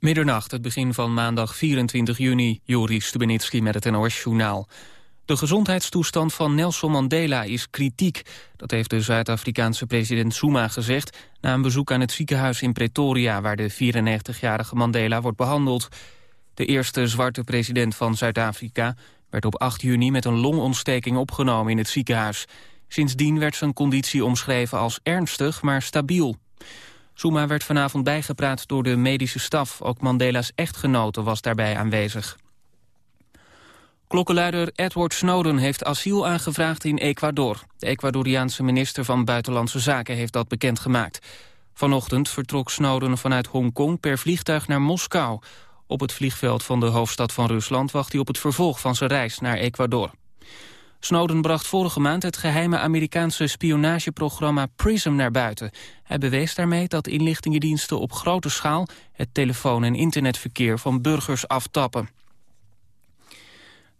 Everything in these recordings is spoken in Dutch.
Middernacht, het begin van maandag 24 juni. Joris Stubenitski met het NOS-journaal. De gezondheidstoestand van Nelson Mandela is kritiek. Dat heeft de Zuid-Afrikaanse president Zuma gezegd... na een bezoek aan het ziekenhuis in Pretoria... waar de 94-jarige Mandela wordt behandeld. De eerste zwarte president van Zuid-Afrika... werd op 8 juni met een longontsteking opgenomen in het ziekenhuis. Sindsdien werd zijn conditie omschreven als ernstig, maar stabiel. Zuma werd vanavond bijgepraat door de medische staf. Ook Mandela's echtgenote was daarbij aanwezig. Klokkenluider Edward Snowden heeft asiel aangevraagd in Ecuador. De Ecuadoriaanse minister van Buitenlandse Zaken heeft dat bekendgemaakt. Vanochtend vertrok Snowden vanuit Hongkong per vliegtuig naar Moskou. Op het vliegveld van de hoofdstad van Rusland wacht hij op het vervolg van zijn reis naar Ecuador. Snowden bracht vorige maand het geheime Amerikaanse spionageprogramma PRISM naar buiten. Hij bewees daarmee dat inlichtingendiensten op grote schaal het telefoon- en internetverkeer van burgers aftappen.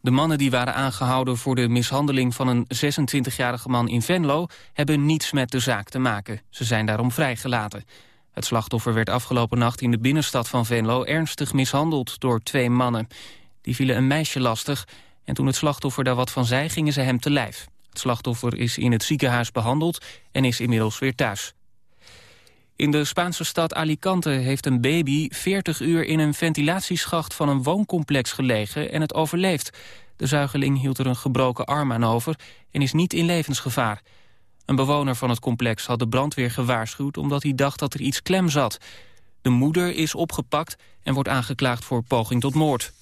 De mannen die waren aangehouden voor de mishandeling van een 26-jarige man in Venlo hebben niets met de zaak te maken. Ze zijn daarom vrijgelaten. Het slachtoffer werd afgelopen nacht in de binnenstad van Venlo ernstig mishandeld door twee mannen. Die vielen een meisje lastig en toen het slachtoffer daar wat van zei, gingen ze hem te lijf. Het slachtoffer is in het ziekenhuis behandeld en is inmiddels weer thuis. In de Spaanse stad Alicante heeft een baby 40 uur in een ventilatieschacht van een wooncomplex gelegen en het overleeft. De zuigeling hield er een gebroken arm aan over en is niet in levensgevaar. Een bewoner van het complex had de brandweer gewaarschuwd omdat hij dacht dat er iets klem zat. De moeder is opgepakt en wordt aangeklaagd voor poging tot moord.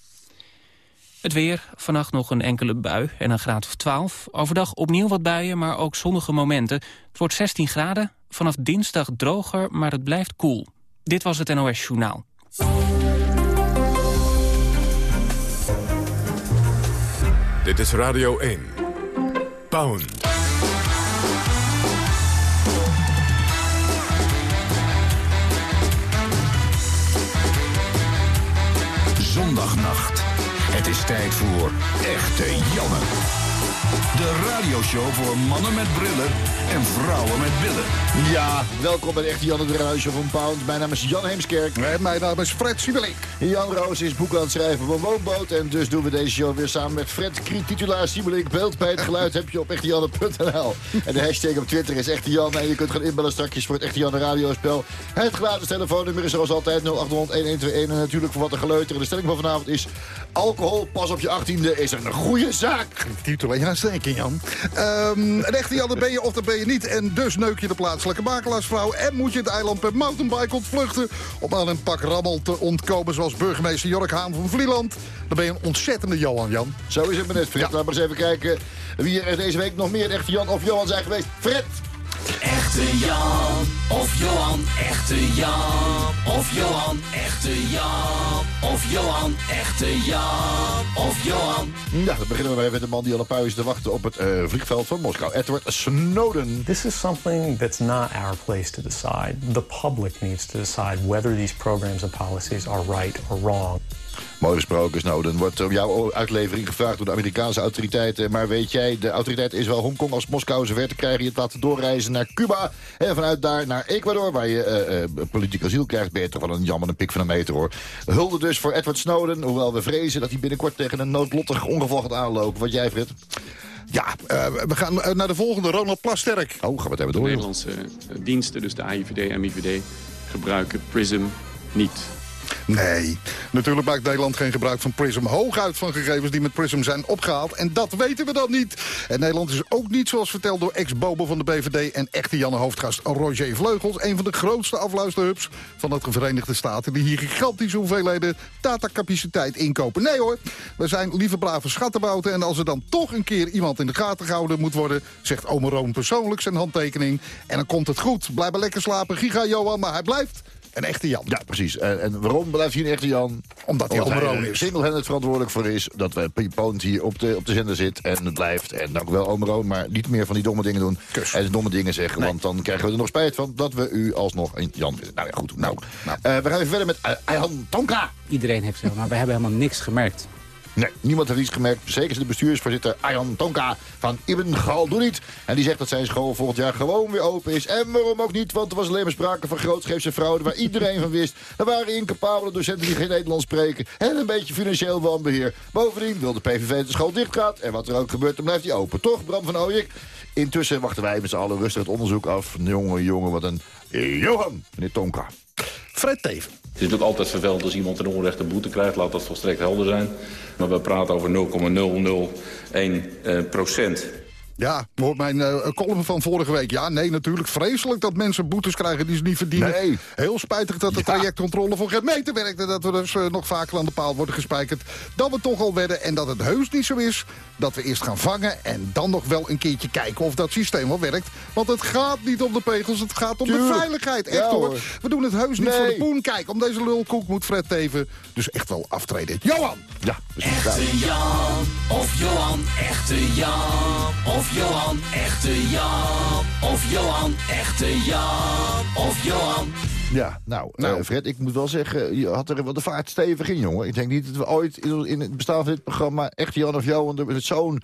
Het weer, vannacht nog een enkele bui en een graad of 12. Overdag opnieuw wat buien, maar ook zonnige momenten. Het wordt 16 graden, vanaf dinsdag droger, maar het blijft koel. Dit was het NOS Journaal. Dit is Radio 1. Pound. Zondagnacht. Het is tijd voor Echte Janne. De radioshow voor mannen met brillen en vrouwen met billen. Ja, welkom bij de Echte Janne, de radioshow van Pound. Mijn naam is Jan Heemskerk. En mijn naam is Fred Siebelink. Jan Roos is boek aan het schrijven voor Woonboot. En dus doen we deze show weer samen met Fred, titulaar Siebelink. Beeld bij het geluid heb je op echtejanne.nl. En de hashtag op Twitter is Echte Janne. En je kunt gaan inbellen straks voor het Echte Janne radiospel. Het gratis telefoonnummer is zoals altijd 0800 1121. En natuurlijk voor wat er geleuter. De stelling van vanavond is... alcohol, pas op je achttiende, is een goede zaak. Titel, ja, zeker Jan. Um, een echte Janne ben je of dat ben je niet. En dus neuk je de plaatselijke makelaarsvrouw. En moet je het eiland per mountainbike ontvluchten... om aan een pak rammel te ontkomen zoals burgemeester Jork Haan van Vlieland. Dan ben je een ontzettende Johan, Jan. Zo is het, meneer Fred. Laten we eens even kijken wie er deze week nog meer echte Jan of Johan zijn geweest. Fred! Echte Jan of Johan, echte Jan of Johan, echte Jan of Johan, echte Jan of Johan. Ja, dan beginnen we maar even met de man die al een paar uur is te wachten op het uh, vliegveld van Moskou. Edward Snowden. This is something that's not our place to decide. The public needs to decide whether these programs and policies are right or wrong. Mooi gesproken, Snowden. Wordt om jouw uitlevering gevraagd door de Amerikaanse autoriteiten. Maar weet jij, de autoriteit is wel Hongkong als Moskou zover te krijgen. Je het laten doorreizen naar Cuba. En vanuit daar naar Ecuador, waar je uh, uh, politiek asiel krijgt. Ben je toch wel een jammer een pik van een meter, hoor. Hulde dus voor Edward Snowden. Hoewel we vrezen dat hij binnenkort tegen een noodlottig ongeval gaat aanlopen. Wat jij, Frit? Ja, uh, we gaan naar de volgende, Ronald Plasterk. Oh, gaan we het even door. De Nederlandse diensten, dus de AIVD en MIVD, gebruiken PRISM niet. Nee, natuurlijk maakt Nederland geen gebruik van PRISM. Hooguit van gegevens die met PRISM zijn opgehaald. En dat weten we dan niet. En Nederland is ook niet, zoals verteld door ex-bobo van de BVD... en echte Janne Hoofdgast Roger Vleugels... een van de grootste afluisterhubs van de Verenigde Staten... die hier gigantische hoeveelheden datacapaciteit inkopen. Nee hoor, we zijn lieve brave schattenbouten... en als er dan toch een keer iemand in de gaten gehouden moet worden... zegt Ome Roon persoonlijk zijn handtekening... en dan komt het goed. Blijf lekker slapen, giga Johan, maar hij blijft een echte Jan. Ja, precies. En, en waarom blijft hij een echte Jan? Omdat hij Omeroon is. single-handed verantwoordelijk voor is... dat wij Poont hier op de, op de zender zit en het blijft. En dank u wel, Omeroon, maar niet meer van die domme dingen doen. Kus. En domme dingen zeggen, want dan krijgen we er nog spijt van... dat we u alsnog een Jan vinden. Nou ja, goed. Nou, nou. Uh, we gaan even verder met uh, Ayhan Tonka. Iedereen heeft zeg maar we hebben helemaal niks gemerkt. Nee, niemand heeft iets gemerkt. Zeker de bestuursvoorzitter Arjan Tonka van Ibn Galdunit. En die zegt dat zijn school volgend jaar gewoon weer open is. En waarom ook niet, want er was alleen maar sprake van grootscheepse fraude... waar iedereen van wist. Er waren incapabele docenten die geen Nederlands spreken... en een beetje financieel wanbeheer. Bovendien wil de PVV de school dicht gaat. En wat er ook gebeurt, dan blijft hij open. Toch, Bram van Ooyek? Intussen wachten wij met z'n allen rustig het onderzoek af. Jongen, jongen, wat een... Johan, meneer Tonka. Fred Teven. Het is natuurlijk altijd vervelend als iemand een onrechte boete krijgt. Laat dat volstrekt helder zijn. Maar we praten over 0,001 eh, procent. Ja, hoort mijn eh, column van vorige week. Ja, nee, natuurlijk vreselijk dat mensen boetes krijgen die ze niet verdienen. Nee. Heel spijtig dat de trajectcontrole voor geen meter werkt... en dat we dus eh, nog vaker aan de paal worden gespijkerd dan we toch al werden. En dat het heus niet zo is dat we eerst gaan vangen... en dan nog wel een keertje kijken of dat systeem wel werkt. Want het gaat niet om de pegels, het gaat om de veiligheid. Echt Ja, hoor. We doen het heus niet Nee. voor de poen. Kijk, om deze lulkoek moet Fred Teven dus echt wel aftreden. Johan! Ja, precies. Echte Jan of Johan, echte Jan of Johan, echte Jan of Johan, echte Jan of Johan. Ja, nou, Nou. eh, Fred, ik moet wel zeggen, je had er wat de vaart stevig in, jongen. Ik denk niet dat we ooit in, het bestaan van dit programma... echt Jan of Johan er met zo'n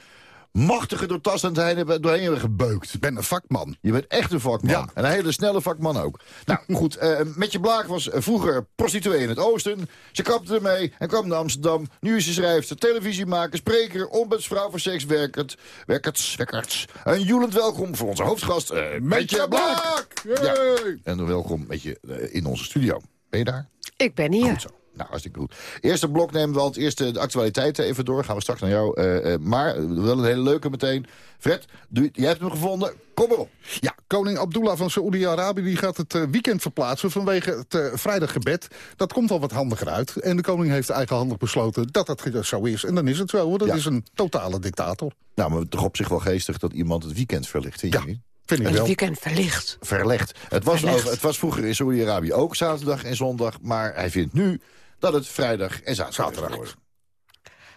machtige doortastendheid hebben- doorheen hebben gebeukt. Ik ben een vakman. Je bent echt een vakman. Ja. En een hele snelle vakman ook. Nou, goed. eh met je blaak was eh, vroeger prostituee in het oosten. Ze kapte ermee en kwam naar Amsterdam. Nu is ze schrijfster, televisiemaker, spreker... ombudsvrouw voor sekswerkers. Werkers, werkers. Een joelend welkom voor onze hoofdgast, eh Metje Blaak. Ja. Yay! En dan welkom met je eh, in onze studio. Ben je daar? Ik ben hier. Goed zo. Nou, hartstikke goed. Eerste blok nemen we al het eerste de actualiteiten even door. Gaan we straks naar jou. eh, eh, maar eh, wel een hele leuke meteen. Fred, doe, jij hebt hem gevonden. Kom maar op. Ja, koning Abdullah van Saoedi-Arabië die gaat het weekend verplaatsen vanwege het vrijdaggebed. Dat komt al wat handiger uit. En de koning heeft eigenhandig besloten dat dat zo is. En dan is het zo, hoor. Dat Ja. is een totale dictator. Nou, maar toch op zich wel geestig dat iemand het weekend verlicht. Vind je Ja. niet? Vind ik Het wel. weekend verlicht. Verlegd. Het was, Verlegd. over- het was vroeger in Saudi-Arabië ook zaterdag en zondag. Maar hij vindt nu dat het vrijdag en zaterdag, geworden.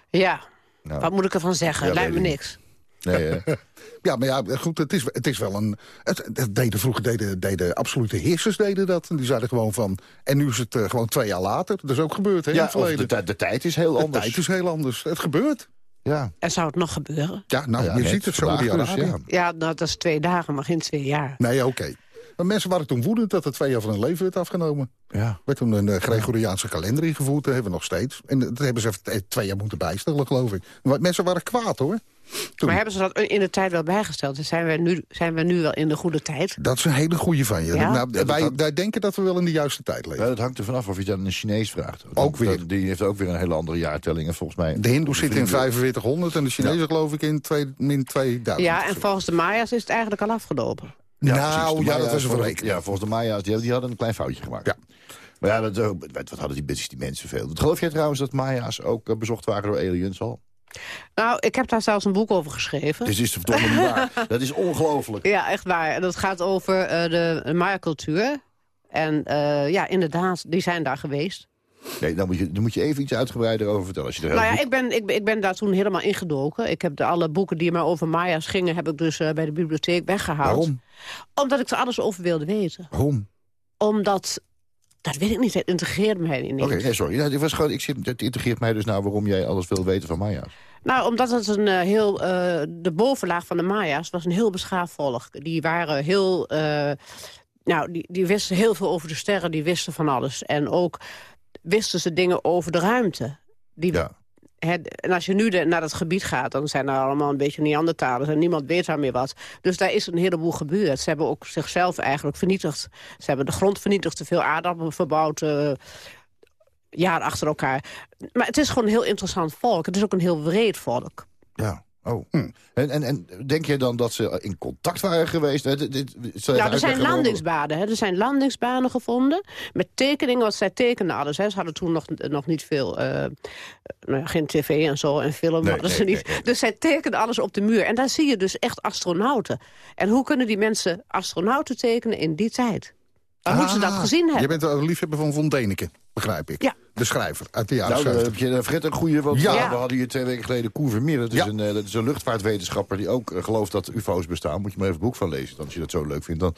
Ja, Nou, wat moet ik ervan zeggen? Ja, Lijkt me niks. nee? Ja, maar ja, goed, het is, het is wel een... Het, het deden, vroeger deden, deden absolute heersers deden dat. En die zeiden gewoon van... En nu is het eh, gewoon twee jaar later. Dat is ook gebeurd, hè, in het verleden. de, de tijd is heel De anders. tijd is heel anders. Het gebeurt. Ja. En zou het nog gebeuren? Ja, nou, Ja, je ziet het, vandaag dus, ja. Ja, nou, dat is twee dagen, maar geen twee jaar. Nee, oké. Maar mensen waren toen woedend dat het twee jaar van hun leven werd afgenomen. Ja. werd toen een eh, Gregoriaanse kalender ingevoerd, dat hebben we nog steeds. En dat hebben ze even twee jaar moeten bijstellen, geloof ik. Maar mensen waren kwaad, hoor. Toen. Maar hebben ze dat in de tijd wel bijgesteld? Dus zijn we nu, zijn we nu wel in de goede tijd? Dat is een hele goeie van je. Ja? Nou, wij, denken dat we wel in de juiste tijd leven. Ja, dat hangt er vanaf of je het aan een Chinees vraagt. Ook weer. Die heeft ook weer een hele andere jaartelling. En volgens mij... De Hindoes zitten in Vrienden- 4500 en de Chinezen geloof ik in twee, min 2000. Ja, en volgens de Maya's is het eigenlijk al afgelopen. Ja, nou, ja, dat was een volgens- verrekening. Ja, volgens de Maya's, die, die hadden een klein foutje gemaakt. Ja. Maar ja, dat, eh, wat wat hadden die, bitches, die mensen veel. Geloof jij trouwens dat Maya's ook eh, bezocht waren door aliens al? Nou, ik heb daar zelfs een boek over geschreven. Dit is verdomme niet waar. Dat is ongelooflijk. Ja, echt waar. En dat gaat over eh, de Maya-cultuur. En eh, ja, inderdaad, die zijn daar geweest. Nee, dan moet, je, dan moet je even iets uitgebreider over vertellen. Als je er Nou ja, ik ben, ik, ik ben daar toen helemaal ingedoken. Ik heb de, alle boeken die maar over Maya's gingen... heb ik dus eh, bij de bibliotheek weggehaald. Waarom? Omdat ik er alles over wilde weten. Waarom? Omdat, dat weet ik niet, het integreert mij niet. Oké, nee, sorry. Ja, dit was gewoon, ik zit, het integreert mij dus nou waarom jij alles wil weten van Maya's. Nou, omdat het een eh, heel... eh, de bovenlaag van de Maya's was een heel beschaafd volk. Die waren heel... nou, die, die wisten heel veel over de sterren, die wisten van alles. En ook wisten ze dingen over de ruimte. Die, Ja. en als je nu de- naar dat gebied gaat, dan zijn er allemaal een beetje Neandertalers... en niemand weet daar meer wat. Dus daar is een heleboel gebeurd. Ze hebben ook zichzelf eigenlijk vernietigd. Ze hebben de grond vernietigd, te veel aardappelen verbouwd... eh, jaar achter elkaar. Maar het is gewoon een heel interessant volk. Het is ook een heel wreed volk. Ja. Oh. En, en, en denk je dan dat ze in contact waren geweest? Hè, dit- Nou, er zijn landingsbanen. Hè. Er zijn landingsbanen gevonden. Met tekeningen, want zij tekenden alles. Hè. Ze hadden toen nog, nog niet veel... eh, nou ja, geen tv en zo en film Nee, hadden ze niet. nee. Dus zij tekenden alles op de muur. En daar zie je dus echt astronauten. En hoe kunnen die mensen astronauten tekenen in die tijd? Dan moeten ze dat Ah, gezien hebben. Je bent een liefhebber van Von Deneken, begrijp ik. Ja. De schrijver uit de jaren Nou, 70. heb je eh, Fred een goede. Want Ja. we hadden hier twee weken geleden Koen Vermeer. Dat is, Ja. een, eh, dat is een luchtvaartwetenschapper die ook eh, gelooft dat ufo's bestaan. Moet je maar even het boek van lezen. Dan, als je dat zo leuk vindt. Dan,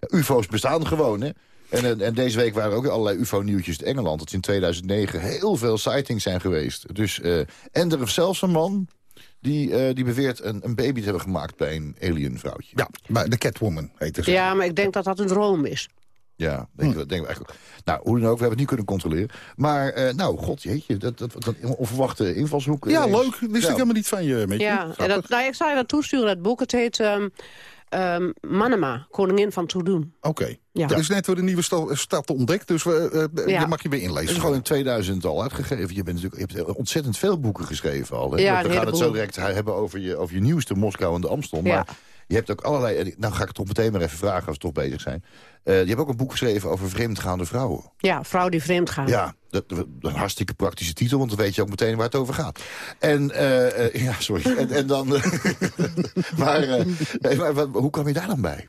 eh, ufo's bestaan gewoon, hè. En, en, en deze week waren er ook allerlei ufo-nieuwtjes in Engeland... dat in 2009 heel veel sightings zijn geweest. Dus, eh, en er is zelfs een man die, eh, die beweert een, een baby te hebben gemaakt bij een alien vrouwtje. Ja, bij de Catwoman heette ze. Ja, maar ik denk dat dat een droom is. Ja, denk, ik denk ik eigenlijk. Nou, hoe dan ook, we hebben het niet kunnen controleren. Maar, eh, nou, god jeetje, dat, dat, dat een onverwachte invalshoek. Ja, Eh, leuk. Wist ik helemaal niet van je. Met je. Ja, en dat, nou, ik zou je dat toesturen, dat boek. Het heet ehm ehm, Manama, koningin van Toedoen. Oké. Ja. Er is net weer een nieuwe sta- stad ontdekt, dus we, eh, Ja. je mag je weer Het is inlezen. gewoon in 2000 al uitgegeven. Je, bent natuurlijk, je hebt ontzettend veel boeken geschreven al. Hè? Ja, we gaan het zo direct hebben over je, over je nieuwste Moskou en de Amstel. Ja. Maar je hebt ook allerlei... en Nou ga ik het toch meteen maar even vragen als we toch bezig zijn. Eh, je hebt ook een boek geschreven over vreemdgaande vrouwen. Ja, vrouw die vreemd gaat. Ja, dat, een hartstikke praktische titel, want dan weet je ook meteen waar het over gaat. En, eh, eh, ja, sorry. En, en dan... maar, maar wat- hoe kwam je daar dan bij?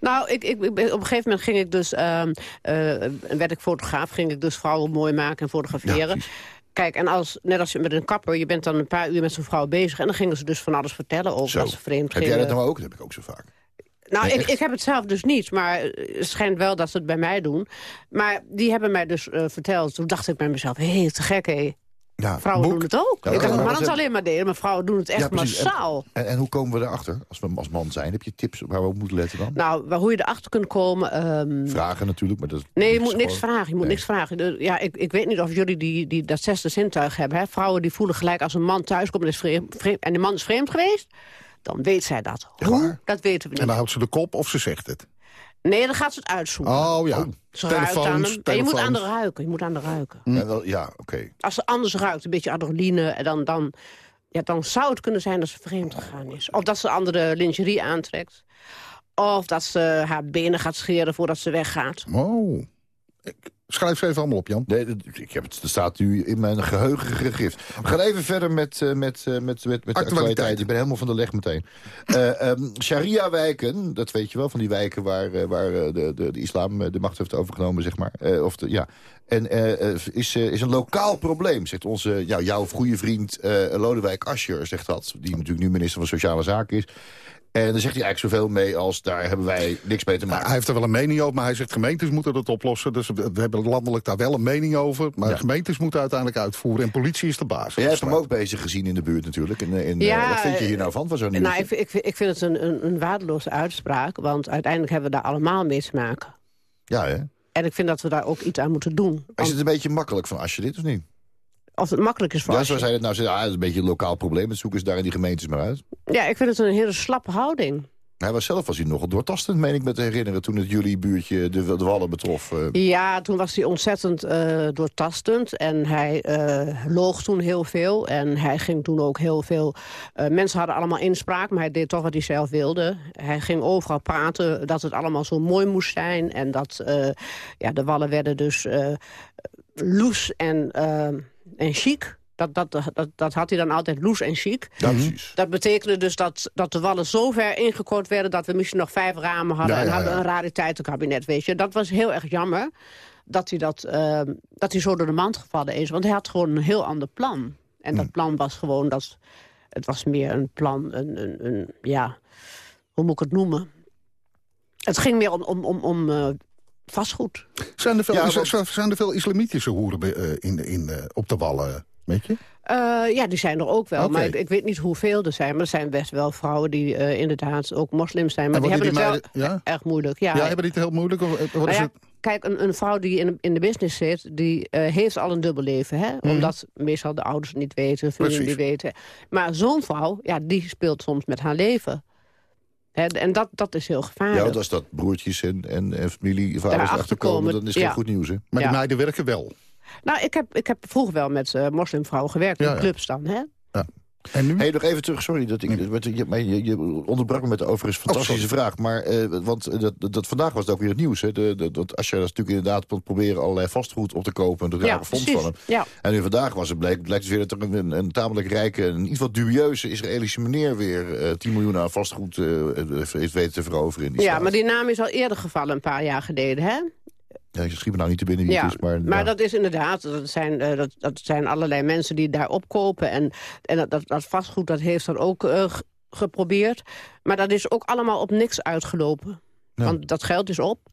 Nou, ik, ik, op een gegeven moment ging ik dus, ehm eh, werd ik fotograaf, ging ik dus vrouwen mooi maken en fotograferen. Kijk, en als, net als je met een kapper, je bent dan een paar uur met zo'n vrouw bezig... en dan gingen ze dus van alles vertellen over Zo. als ze vreemd Heb jij dat nou ook? Dat heb ik ook zo vaak. Nou, Nee, ik, ik heb het zelf dus niet, maar het schijnt wel dat ze het bij mij doen. Maar die hebben mij dus eh, verteld. Toen dacht ik bij mezelf, hé, hey, te gek, hé. Ja, Vrouwen boek. doen het ook. Ja, ik dacht mannen het alleen maar deden, maar vrouwen doen het echt Ja, precies. En- massaal. En, en hoe komen we erachter als we als man zijn? Heb je tips waar we op moeten letten dan? Nou, waar, hoe je erachter kunt komen... ehm, Vragen natuurlijk, maar dat Nee, je moet niks gewoon- vragen. Je moet Nee. niks vragen. Ja, ik, ik weet niet of jullie die, die, dat zesde zintuig hebben. Hè? Vrouwen die voelen gelijk als een man thuiskomt en, is vreemd, vreemd- en de man is vreemd geweest... dan weet zij dat. Hoe? Dat weten we En niet. dan houdt ze de kop of ze zegt het. Nee, dan gaat ze het uitzoeken. Oh ja. Ze ruikt aan Telefoons, hem. En je moet aan de telefoons. ruiken. Je moet aan de ruiken. Ja, wel, ja oké. Als ze anders ruikt, een beetje adrenaline... En dan, dan, ja, dan zou het kunnen zijn dat ze vreemd gegaan is. Of dat ze andere lingerie aantrekt. Of dat ze haar benen gaat scheren voordat ze weggaat. Oh. Ik schrijf ze even allemaal op, Jan. Nee, ik heb het, het staat nu in mijn geheugen gegrift. We gaan even verder met, eh, met, eh, met, met, met de Actualiteit. Ik ben helemaal van de leg meteen. Eh, ehm, Sharia-wijken, dat weet je wel, van die wijken waar, waar de, de, de islam de macht heeft overgenomen, zeg maar. Of de, ja. En is, is een lokaal probleem, zegt onze, ja, jouw goede vriend Lodewijk Asscher, zegt dat. Die natuurlijk nu minister van Sociale Zaken is. En dan zegt hij eigenlijk zoveel mee als daar hebben wij niks mee te maken. Hij heeft er wel een mening over, maar hij zegt gemeentes moeten dat oplossen. Dus we hebben landelijk daar wel een mening over. Maar Ja. gemeentes moeten uiteindelijk uitvoeren. En politie is de baas. Jij hebt hem ook bezig gezien in de buurt natuurlijk. In, in, Ja, eh, wat vind je hier nou van, van zo'n? Nou, ik, vind- ik, vind- ik vind het een, een, een waardeloze uitspraak. Want uiteindelijk hebben we daar allemaal mee te maken. Ja, hè? En ik vind dat we daar ook iets aan moeten doen. Is het een beetje makkelijk van als je dit of niet? Of het makkelijk is voor Ja, als zoals hij het nou zegt, ah, dat is een beetje een lokaal probleem. Het zoeken ze daar in die gemeentes maar uit. Ja, ik vind het een hele slappe houding. Hij was zelf was hij nogal doortastend, meen ik me te herinneren... toen het jullie buurtje de, de Wallen betrof. eh. Ja, toen was hij ontzettend eh, doortastend. En hij eh, loog toen heel veel. En hij ging toen ook heel veel... eh, mensen hadden allemaal inspraak, maar hij deed toch wat hij zelf wilde. Hij ging overal praten dat het allemaal zo mooi moest zijn. En dat ja, de wallen werden dus loes en, en chic. Dat, dat, dat, dat had hij dan altijd loes en chic. Ja, precies. Dat betekende dus dat, dat de wallen zo ver ingekort werden... dat we misschien nog vijf ramen hadden Ja, en ja, hadden ja. een rariteitenkabinet, weet je. Dat was heel erg jammer dat hij, dat, ehm, dat hij zo door de mand gevallen is. Want hij had gewoon een heel ander plan. En dat plan was gewoon dat... Het was meer een plan, een, een, een ja... Hoe moet ik het noemen? Het ging meer om, om, om, om eh, vastgoed. Zijn er veel, Ja, is- want- zijn er veel islamitische hoeren eh, in, in, eh, op de wallen? Weet je? Eh, ja, die zijn er ook wel. Maar ik, ik weet niet hoeveel er zijn. Maar er zijn best wel vrouwen die eh, inderdaad ook moslims zijn. Maar die hebben het wel ja? erg moeilijk. Ja, Ja, hebben die het heel moeilijk? Of, wat Nou is ja, het? Kijk, een, een vrouw die in, de- in de business zit, die eh, heeft al een dubbel leven. Hè? Omdat meestal de ouders het niet weten, vrienden Mhm. Precies. niet weten. Maar zo'n vrouw, ja, die speelt soms met haar leven. En dat, dat is heel Ja, gevaarlijk. want als dat broertjes en, en, en familie, vaders achterkomen... komen, dan is ja. geen goed nieuws, hè? Maar ja. die meiden werken wel. Nou, ik heb, ik heb vroeger wel met eh, moslimvrouwen gewerkt, Ja, in ja. clubs dan. Hè? En nu? Hey, nog even terug, sorry, dat ik, wat- je, maar je, je onderbrak me met de overigens fantastische vraag. Maar, eh, want eh, dat, dat, vandaag was het ook weer het nieuws. Hè, de, de, dat als je dat natuurlijk inderdaad proberen allerlei vastgoed op te kopen... en er Ja, fonds van hem. Ja. En nu vandaag was het, bleek, blijkt dus weer dat er een, een tamelijk rijke... een iets wat dubieuze Israëlische meneer weer eh 10 miljoen aan vastgoed heeft weten te veroveren in die ja, staat. maar die naam is al eerder gevallen, een paar jaar geleden. Hè? Ja, ik schiet me nou niet te binnen wie Ja, het is, maar... maar ja. dat is inderdaad, dat zijn, eh, dat, dat zijn allerlei mensen die daar opkopen. En, en dat, dat, dat vastgoed, dat heeft dan ook eh, geprobeerd. Maar dat is ook allemaal op niks uitgelopen. Ja. Want dat geld is op.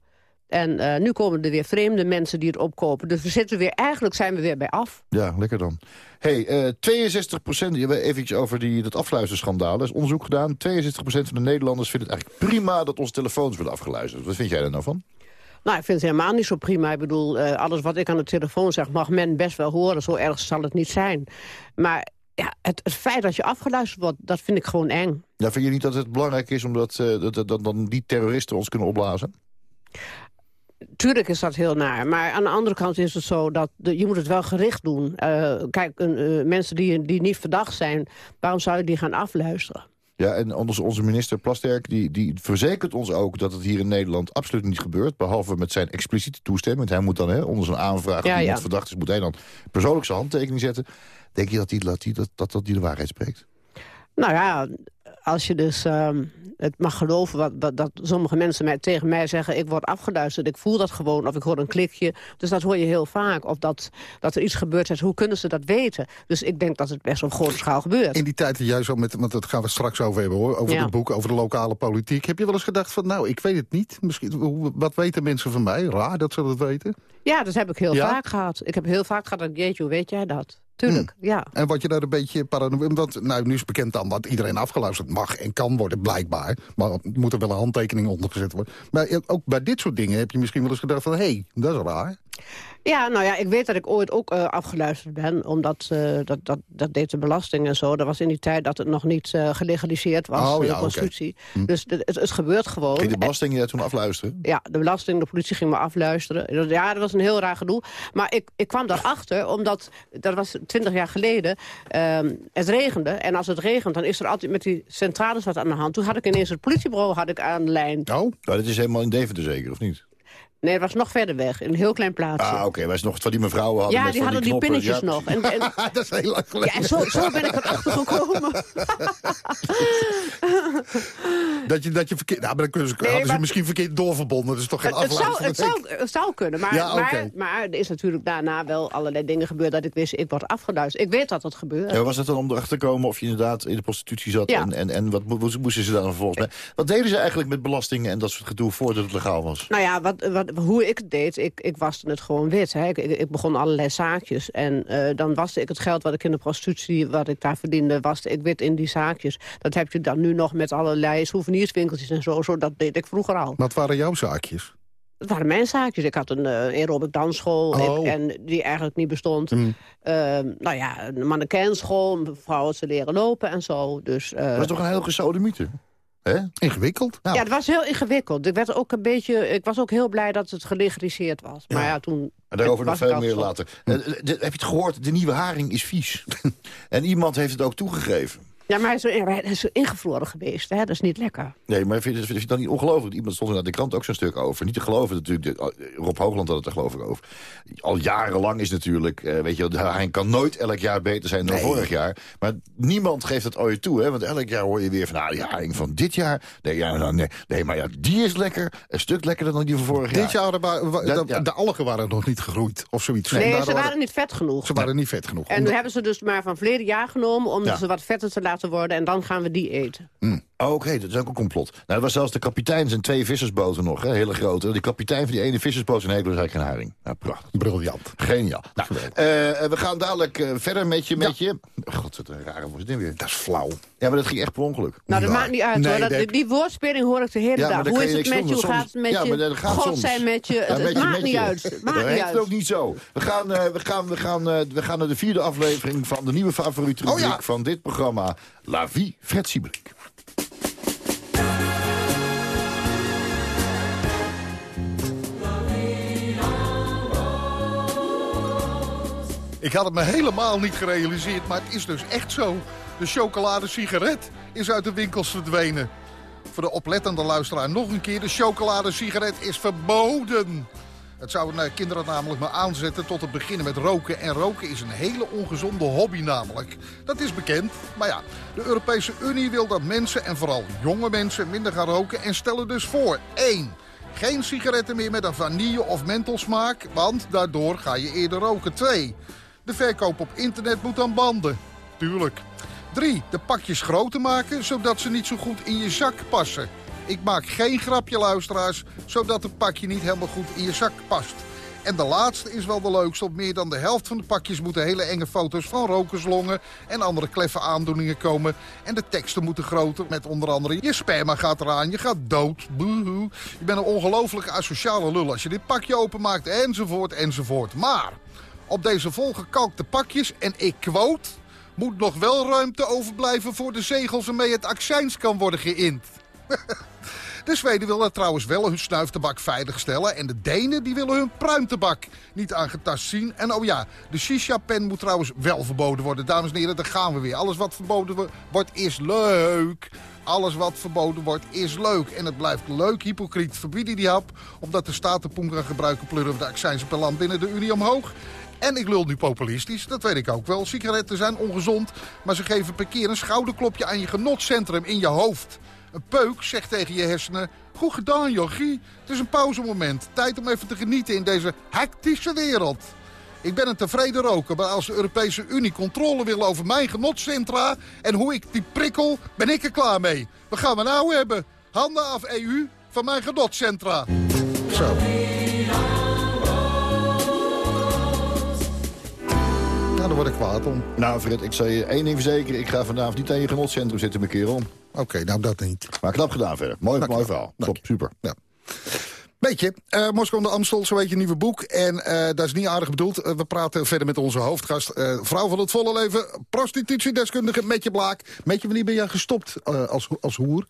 En eh, nu komen er weer vreemde mensen die het opkopen. Dus we zitten weer, eigenlijk zijn we weer bij af. Ja, lekker dan. hey, eh 62 procent, even over die, dat afluisterschandaal. Er is onderzoek gedaan. 62 procent van de Nederlanders vindt het eigenlijk prima... dat onze telefoons worden afgeluisterd. Wat vind jij er nou van? Nou, ik vind het helemaal niet zo prima. Ik bedoel, eh, alles wat ik aan de telefoon zeg mag men best wel horen. Zo erg zal het niet zijn. Maar ja, het, het feit dat je afgeluisterd wordt, dat vind ik gewoon eng. Ja, vind je niet dat het belangrijk is... omdat eh, dat, dan die terroristen ons kunnen opblazen? Tuurlijk is dat heel naar. Maar aan de andere kant is het zo dat de, je moet het wel gericht doen. Eh, kijk, mensen die, die niet verdacht zijn, waarom zou je die gaan afluisteren? Ja, en onze, onze minister Plasterk die, die verzekert ons ook dat het hier in Nederland absoluut niet gebeurt. Behalve met zijn expliciete toestemming. Want hij moet dan hè, onder zijn aanvraag, Ja, die ja. verdacht is, moet hij dan persoonlijk zijn handtekening zetten. Denk je dat die, dat, die, dat, dat, dat die de waarheid spreekt? Nou ja, als je dus ehm, het mag geloven wat, wat, dat sommige mensen mij, tegen mij zeggen... ik word afgeluisterd, ik voel dat gewoon, of ik hoor een klikje. Dus dat hoor je heel vaak. Of dat, dat er iets gebeurd is, hoe kunnen ze dat weten? Dus ik denk dat het best op grote schaal gebeurt. In die tijd jij zo met, want dat gaan we straks over hebben hoor, over Ja. het boek, over de lokale politiek. Heb je wel eens gedacht van, nou, ik weet het niet. Misschien, wat weten mensen van mij? Raar dat ze dat weten. Ja, dat heb ik heel Ja? vaak gehad. Ik heb heel vaak gehad, dat, jeetje, hoe weet jij dat? Tuurlijk, ja. En wat je daar een beetje paranoïde... Want nou, nu is bekend dan dat iedereen afgeluisterd mag en kan worden, blijkbaar. Maar moet er wel een handtekening onder gezet worden. Maar eh, ook bij dit soort dingen heb je misschien wel eens gedacht van... hé, hey, dat is raar. Ja, nou ja, ik weet dat ik ooit ook eh, afgeluisterd ben. Omdat eh, dat, dat, dat deed de belasting en zo. Dat was in die tijd dat het nog niet eh, gelegaliseerd was, Oh, de oké. prostitutie. Dus het, het, het gebeurt gewoon. Ging de belasting je toen afluisteren? Ja, de belasting, de politie ging me afluisteren. Ja, dat was een heel raar gedoe. Maar ik, ik kwam daarachter, omdat, dat was twintig jaar geleden, ehm, het regende. En als het regent, dan is er altijd met die centrales wat aan de hand. Toen had ik ineens het politiebureau had ik aan de lijn. Oh? Nou, dat is helemaal in Deventer zeker, of niet? Nee, het was nog verder weg, in een heel klein plaatsje. Ah, oké. Wij zijn nog van die mevrouwen hadden ja, die hadden die, pinnetjes Ja, nog. En, en, dat is heel lang geleden. ja, zo, zo ben ik erachter gekomen. Dat je, dat je verkeerd... Nou, maar dan kunnen ze, Nee, hadden ze misschien verkeerd doorverbonden. Dat is toch geen Het, het, zou, het, zou, het zou kunnen, maar, Ja, maar, maar er is natuurlijk daarna wel allerlei dingen gebeurd... dat ik wist, ik word afgeluisterd. Ik weet dat het gebeurt. Ja, was het dan om erachter te komen of je inderdaad in de prostitutie zat? Ja. En, en, en wat mo- moesten ze dan vervolgens? Wat deden ze eigenlijk met belastingen en dat soort gedoe voordat het legaal was? Nou ja, wat, wat, hoe ik het deed, ik, ik waste het gewoon wit. Hè. Ik, ik, begon allerlei zaakjes. En eh, dan waste ik het geld wat ik in de prostitutie, wat ik daar verdiende, waste ik wit in die zaakjes. Dat heb je dan nu nog met allerlei souvenirswinkeltjes en zo. zo dat deed ik vroeger al. Wat waren jouw zaakjes? Dat waren mijn zaakjes. Ik had een uh, aerobic dansschool Oh. en die eigenlijk niet bestond. Hmm. Eh, nou ja, een mannequinschool, vrouwen te leren lopen en zo. Dus, eh, Dat is toch een heel gesodemieter? Hè? Ingewikkeld. Nou, Ja, het was heel ingewikkeld. Ik, werd ook een beetje, ik was ook heel blij dat het gelegaliseerd was. Maar ja, toen... Daarover nog veel meer later. Eh, de- heb je het gehoord? De nieuwe haring is vies. en iemand heeft het ook toegegeven. Ja, maar hij is, zo, hij is ingevroren geweest. Hè? Dat is niet lekker. Nee, maar vind je, vind je dat niet ongelooflijk? Iemand stond er naar de krant ook zo'n stuk over. Niet te geloven natuurlijk. de- eh, Rob Hoogland had het er geloof ik over. Al jarenlang is natuurlijk, eh, weet je, wel, de haring kan nooit elk jaar beter zijn dan vorig jaar. Maar niemand geeft het ooit toe, hè? Want elk jaar hoor je weer van, nou, die haring van dit jaar. Nee, ja, nou, nee, nee, maar ja, die is lekker. Een stuk lekkerder dan die van vorig jaar. Dit jaar Dat- de, ja. de algen waren nog niet gegroeid of zoiets. Nee, ze waren- waren niet vet genoeg. ze waren niet vet genoeg. En nu hebben ze dus maar van verleden jaar genomen... om Ja. ze wat vetter te laten worden. En dan gaan we die eten. Oh, Oké, dat is ook een complot. Nou, er was zelfs de kapitein zijn twee vissersboten nog, hè, hele grote. Die kapitein van die ene vissersboot in Nederland is eigenlijk een haring. Nou, prachtig. Briljant. Geniaal. Nou, eh, we gaan dadelijk eh, verder met je. Met je. God, wat een rare voorzin weer. Dat is flauw. Ja, maar dat ging echt per ongeluk. Nou, dat maakt niet uit Nee, hoor. Dat, dat- die woordspeling hoor ik de hele Ja, dag. Hoe is het met je? Hoe gaat het met je? Ja, maar dat gaat God soms. zijn met je. Ja, Het, met het je, maakt niet je. uit. Maakt Dat niet heet uit. het ook niet zo. We gaan, eh, we, gaan, we, gaan, eh, we gaan naar de vierde aflevering van de nieuwe favoriete Oh, rubriek ja. van dit programma. La Vie Fred. Ik had het me helemaal niet gerealiseerd, maar het is dus echt zo. De chocoladesigaret is uit de winkels verdwenen. Voor de oplettende luisteraar nog een keer. De chocoladesigaret is verboden. Het zou eh, kinderen namelijk maar aanzetten tot het beginnen met roken. En roken is een hele ongezonde hobby namelijk. Dat is bekend. Maar ja, de Europese Unie wil dat mensen en vooral jonge mensen minder gaan roken. En stellen dus voor 1. Geen sigaretten meer met een vanille- of mentholsmaak, want daardoor ga je eerder roken. 2. De verkoop op internet moet aan banden. Tuurlijk. 3. De pakjes groter maken, zodat ze niet zo goed in je zak passen. Ik maak geen grapje, luisteraars, zodat het pakje niet helemaal goed in je zak past. En de laatste is wel de leukste. Op meer dan de helft van de pakjes moeten hele enge foto's van rokerslongen en andere kleffe aandoeningen komen. En de teksten moeten groter met onder andere je sperma gaat eraan, je gaat dood, boehoe. Je bent een ongelofelijke asociale lul als je dit pakje openmaakt, enzovoort, enzovoort. Maar op deze volgekalkte pakjes, en ik quote, moet nog wel ruimte overblijven voor de zegels waarmee het accijns kan worden geïnd. De Zweden willen trouwens wel hun snuiftabak veiligstellen... en de Denen die willen hun pruimtabak niet aangetast zien. En oh ja, de shisha-pen moet trouwens wel verboden worden. Dames en heren, daar gaan we weer. Alles wat verboden wo- wordt is leuk. Alles wat verboden wordt is leuk. En het blijft leuk, hypocriet, verbieden die hap... omdat de staat de kan gebruiken... pleuren we de accijnsen per land binnen de Unie omhoog... En ik lul nu populistisch, dat weet ik ook wel. Sigaretten zijn ongezond, maar ze geven per keer een schouderklopje aan je genotcentrum in je hoofd. Een peuk zegt tegen je hersenen... Goed gedaan, jochie. Het is een pauzemoment. Tijd om even te genieten in deze hectische wereld. Ik ben een tevreden roker, maar als de Europese Unie controle wil over mijn genotcentra... en hoe ik die prikkel, ben ik er klaar mee. Wat gaan we nou hebben? Handen af, EU, van mijn genotcentra. Zo. Word ik kwaad om. Nou, Fred, ik zal je één ding verzekeren. Ik ga vanavond niet aan je genotcentrum zitten, mijn kerel. Oké, nou dat niet. Maar knap gedaan verder. Mooi, Dank mooi verhaal. Dank Top, super. Ja. Weet je, eh Moskou de Amstel, zo heet je nieuwe boek. En eh, dat is niet aardig bedoeld. Eh, we praten verder met onze hoofdgast. eh, vrouw van het volle leven, prostitutiedeskundige Metje Blaak. Metje, wanneer ben jij gestopt als, als hoer?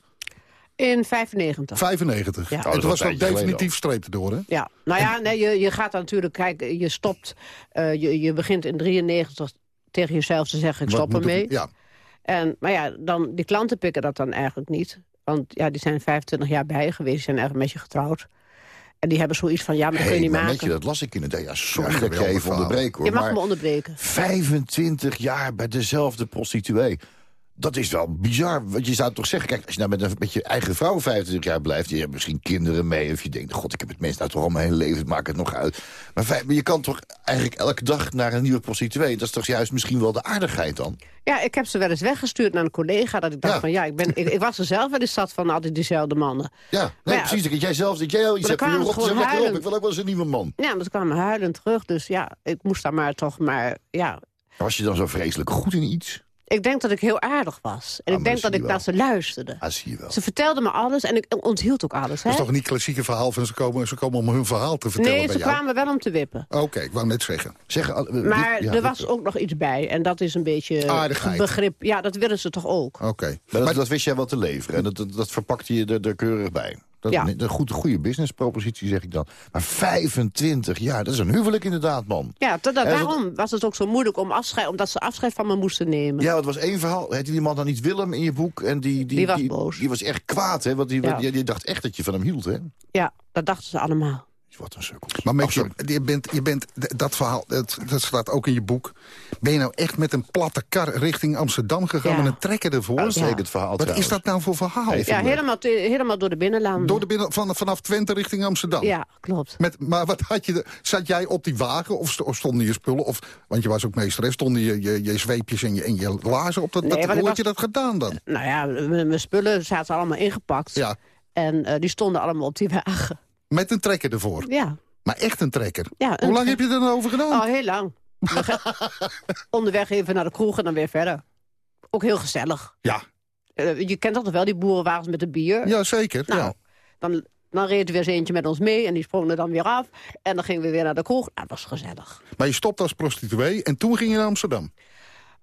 In 95. 95. Ja. Oh, was het ook tijdje definitief streep erdoor, hè? Ja, nou ja, nee, je, je gaat dan natuurlijk, kijk, je stopt, eh, je, je begint in 93 tegen jezelf te zeggen, ik stop ermee. ik- Ja, En, maar ja, dan, die klanten pikken dat dan eigenlijk niet. Want ja, die zijn 25 jaar bij je geweest, die zijn eigenlijk met je getrouwd. En die hebben zoiets van, ja, maar dat kun je niet maar maken. met je, dat las ik in het... Ja, sorry Ja, dat ik je even onderbreek, hoor. je mag maar me onderbreken. 25 jaar bij dezelfde prostituee. Dat is wel bizar. Want je zou toch zeggen, kijk, als je nou met, een, met je eigen vrouw 25 jaar blijft... je hebt misschien kinderen mee, of je denkt... god, ik heb het mensen nou toch al mijn hele leven, maak het nog uit. Maar, je kan toch eigenlijk elke dag naar een nieuwe prostituee... dat is toch juist misschien wel de aardigheid dan? Ja, ik heb ze wel eens weggestuurd naar een collega. Dat ik dacht Ja. van, ja, ik, ben, ik, ik was er zelf wel eens zat van altijd diezelfde mannen. Ja, nee, Maar ja, precies. Dat jij zelf dat jij al iets hebt van... lekker op, ik wil ook wel eens een nieuwe man. Ja, maar ze kwamen huilend terug. Dus ja, ik moest daar maar toch maar, ja... Was je dan zo vreselijk goed in iets? Ik denk dat ik heel aardig was. En Ah, ik maar denk dat ik je naar ze luisterde. Ah, zie je wel. Ze vertelden me alles en ik onthield ook alles. Hè? dat is toch niet klassieke verhaal van ze komen, ze komen om hun verhaal te vertellen Nee, bij ze jou? kwamen wel om te wippen. Oké, ik wou net zeggen. Zeg, uh, dit- Maar ja, er was ook nog iets bij. En dat is een beetje Aardigheid. begrip. Ja, dat willen ze toch ook. Oké. Maar dat, dat wist jij wel te leveren. En dat, dat, dat verpakte je er, er keurig bij. Dat Ja. een goede, goede businesspropositie, zeg ik dan. Maar 25 jaar, dat is een huwelijk inderdaad, man. Ja, dat, dat- En dat- daarom was het ook zo moeilijk om afscheid, omdat ze afscheid van me moesten nemen. Ja, het was één verhaal. Heette die man dan niet Willem in je boek? En die, die, Die was boos. Die was echt kwaad, hè? Want die, Ja. die dacht echt dat je van hem hield, hè? Ja, dat dachten ze allemaal. Wat een sukkel. Maar met je, bent, je bent, dat verhaal, dat, dat staat ook in je boek. Ben je nou echt met een platte kar richting Amsterdam gegaan Ja. met een trekker ervoor? Dat is zeker het verhaal Wat trouwens. is dat nou voor verhaal? Ja, helemaal, helemaal door de binnenlanden. Door de binnen, van, vanaf Twente richting Amsterdam? Ja, klopt. Met, maar wat had je, zat jij op die wagen of, st- of stonden je spullen? Of, want je was ook meesteres, stonden je, je, je zweepjes en je, en je lazen op? Dat, Nee, dat, hoe had je dat gedaan dan? Nou ja, mijn spullen zaten allemaal ingepakt. Ja, En eh, die stonden allemaal op die wagen. Met een trekker ervoor. Ja, Maar echt een trekker. ja. Hoe lang heb je er dan over gedaan? Oh, heel lang. Gaan- Onderweg even naar de kroeg en dan weer verder. Ook heel gezellig. Ja, Eh, je kent toch wel die boerenwagens met de bier? ja, zeker. Nou, ja. dan, dan reed er weer eens eentje met ons mee en die sprong er dan weer af. En dan gingen we weer naar de kroeg. Nou, dat was gezellig. Maar je stopte als prostituee en toen ging je naar Amsterdam.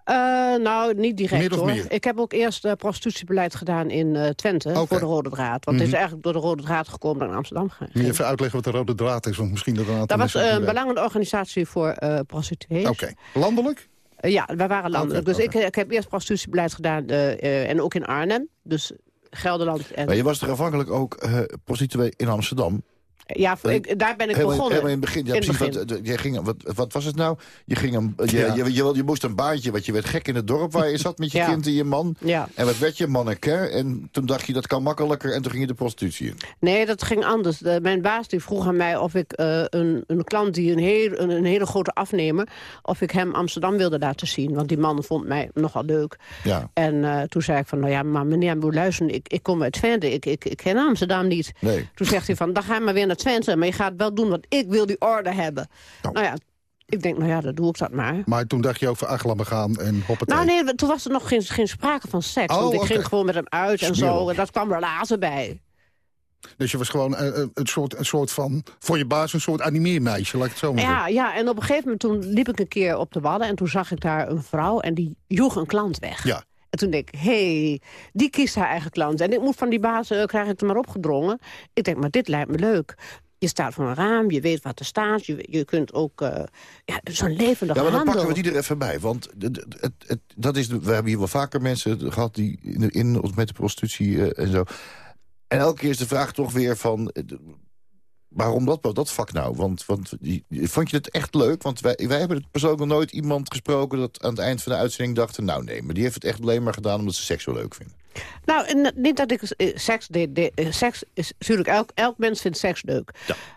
Eh, nou, niet direct Meer of hoor. meer? Ik heb ook eerst eh, prostitutiebeleid gedaan in eh, Twente voor de Rode Draad. Want het is Mhm. eigenlijk door de Rode Draad gekomen naar Amsterdam ging. Moet je even uitleggen wat de rode draad is, want misschien dat een Dat was een niet weten. belangende organisatie voor prostituees. Oké, landelijk? Ja, wij waren landelijk. Dus ik, ik heb eerst prostitutiebeleid gedaan en ook in Arnhem. Dus Gelderland en... Maar je was er afhankelijk ook prostituee in Amsterdam. Ja, voor- ik- daar ben ik Helemaal begonnen. Helemaal in het begin. Ja, In het precies. begin. Wat, eh, jij ging, wat, wat was het nou? Je, ging een, je, Ja. je, je, je, moest een baantje, want je werd gek in het dorp waar je zat met je Ja. kind en je man. Ja. En wat werd je? Manneke. En toen dacht je, dat kan makkelijker. En toen ging je de prostitutie in. Nee, dat ging anders. De- mijn baas die vroeg aan mij of ik eh, een, een klant die een, heel, een, een hele grote afnemer... of ik hem Amsterdam wilde laten zien. Want die man vond mij nogal leuk. Ja. En eh, toen zei ik van, nou ja, maar meneer moet luisteren... ik, ik kom uit Twente, ik, ik, ik ken Amsterdam niet. Nee. Toen zegt hij van, dan ga je maar weer naar Twente... maar je gaat wel doen, want ik wil die orde hebben. Nou, ja, ik denk, nou ja, dan doe ik dat maar. Maar toen dacht je ook van, ach, laat me gaan en hoppatee. Nou nee, toen was er nog geen, geen sprake van seks. Oh, want ik ging gewoon met hem uit en zo. En dat kwam er later bij. Dus je was gewoon eh, eh, een, soort, een soort van, voor je baas een soort animeermeisje, laat ik het zo maar zeggen. Ja, ja, en op een gegeven moment toen liep ik een keer op de Wadden... en toen zag ik daar een vrouw en die joeg een klant weg. Ja. En toen denk ik, hé, hey, die kiest haar eigen klant. En ik moet van die baas, eh, krijg ik er maar opgedrongen. Ik denk, maar dit lijkt me leuk. Je staat voor een raam, je weet wat er staat. Je, je kunt ook, eh, ja, zo'n levendige Ja, maar dan handel. pakken we die er even bij. Want het, het, het, dat is, de- we hebben hier wel vaker mensen gehad... die in, in met de prostitutie eh, en zo. En elke keer is de vraag toch weer van... eh, de- waarom dat, dat vak nou? Want, want die- vond je het echt leuk? Want wij, wij hebben het persoonlijk nog nooit iemand gesproken... dat aan het eind van de uitzending dachten... nou nee, maar die heeft het echt alleen maar gedaan... omdat ze seks zo leuk vinden. Nou, en niet dat ik eh, seks deed. deed, eh, seks is natuurlijk, elk, elk mens vindt seks leuk.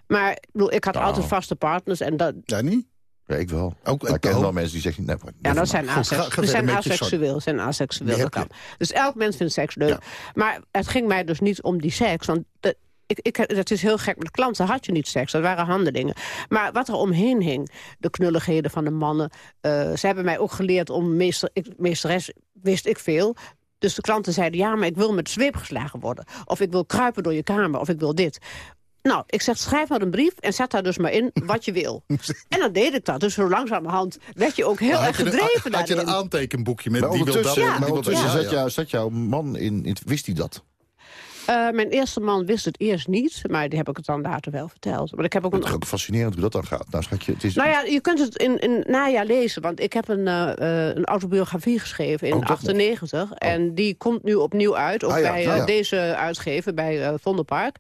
Maar ik, bedoel, ik had Nou. altijd vaste partners. En dat, Ja, niet? Ja, ik wel. Ook, maar ik ken wel mensen die zeggen... Nee, maar- Ja, dat zijn, Goed, ga- asex- we zijn asexueel. zijn asexueel dat kan. Dus elk mens vindt seks leuk. Maar het ging mij dus niet om die seks. Want de, ik, ik, het is heel gek, met klanten had je niet seks. Dat waren handelingen. Maar wat er omheen hing, de knulligheden van de mannen... eh, ze hebben mij ook geleerd om meester, ik, meesteres, wist ik veel... Dus de klanten zeiden, ja, maar ik wil met zweep geslagen worden. Of ik wil kruipen door je kamer, of ik wil dit. Nou, ik zeg, schrijf maar een brief en zet daar dus maar in wat je wil. En dan deed ik dat. Dus zo langzamerhand werd je ook heel erg had je een- gedreven Had je een aantekenboekje met Maar die wil dat ondertussen, en maar dat? ondertussen Ja, zat, ja. jou- zat jouw man in, in... Wist hij dat? Eh, mijn eerste man wist het eerst niet, maar die heb ik het dan later wel verteld. Maar ik heb ook Het is ook fascinerend hoe dat dan gaat. Nou, schatje, het is... Nou ja, je kunt het in, in najaar lezen, want ik heb een, eh, eh, een autobiografie geschreven in Oh, dat nog. 98. En die komt nu opnieuw uit, ook Ah, ja, bij ja. deze uitgever, bij Vondelpark.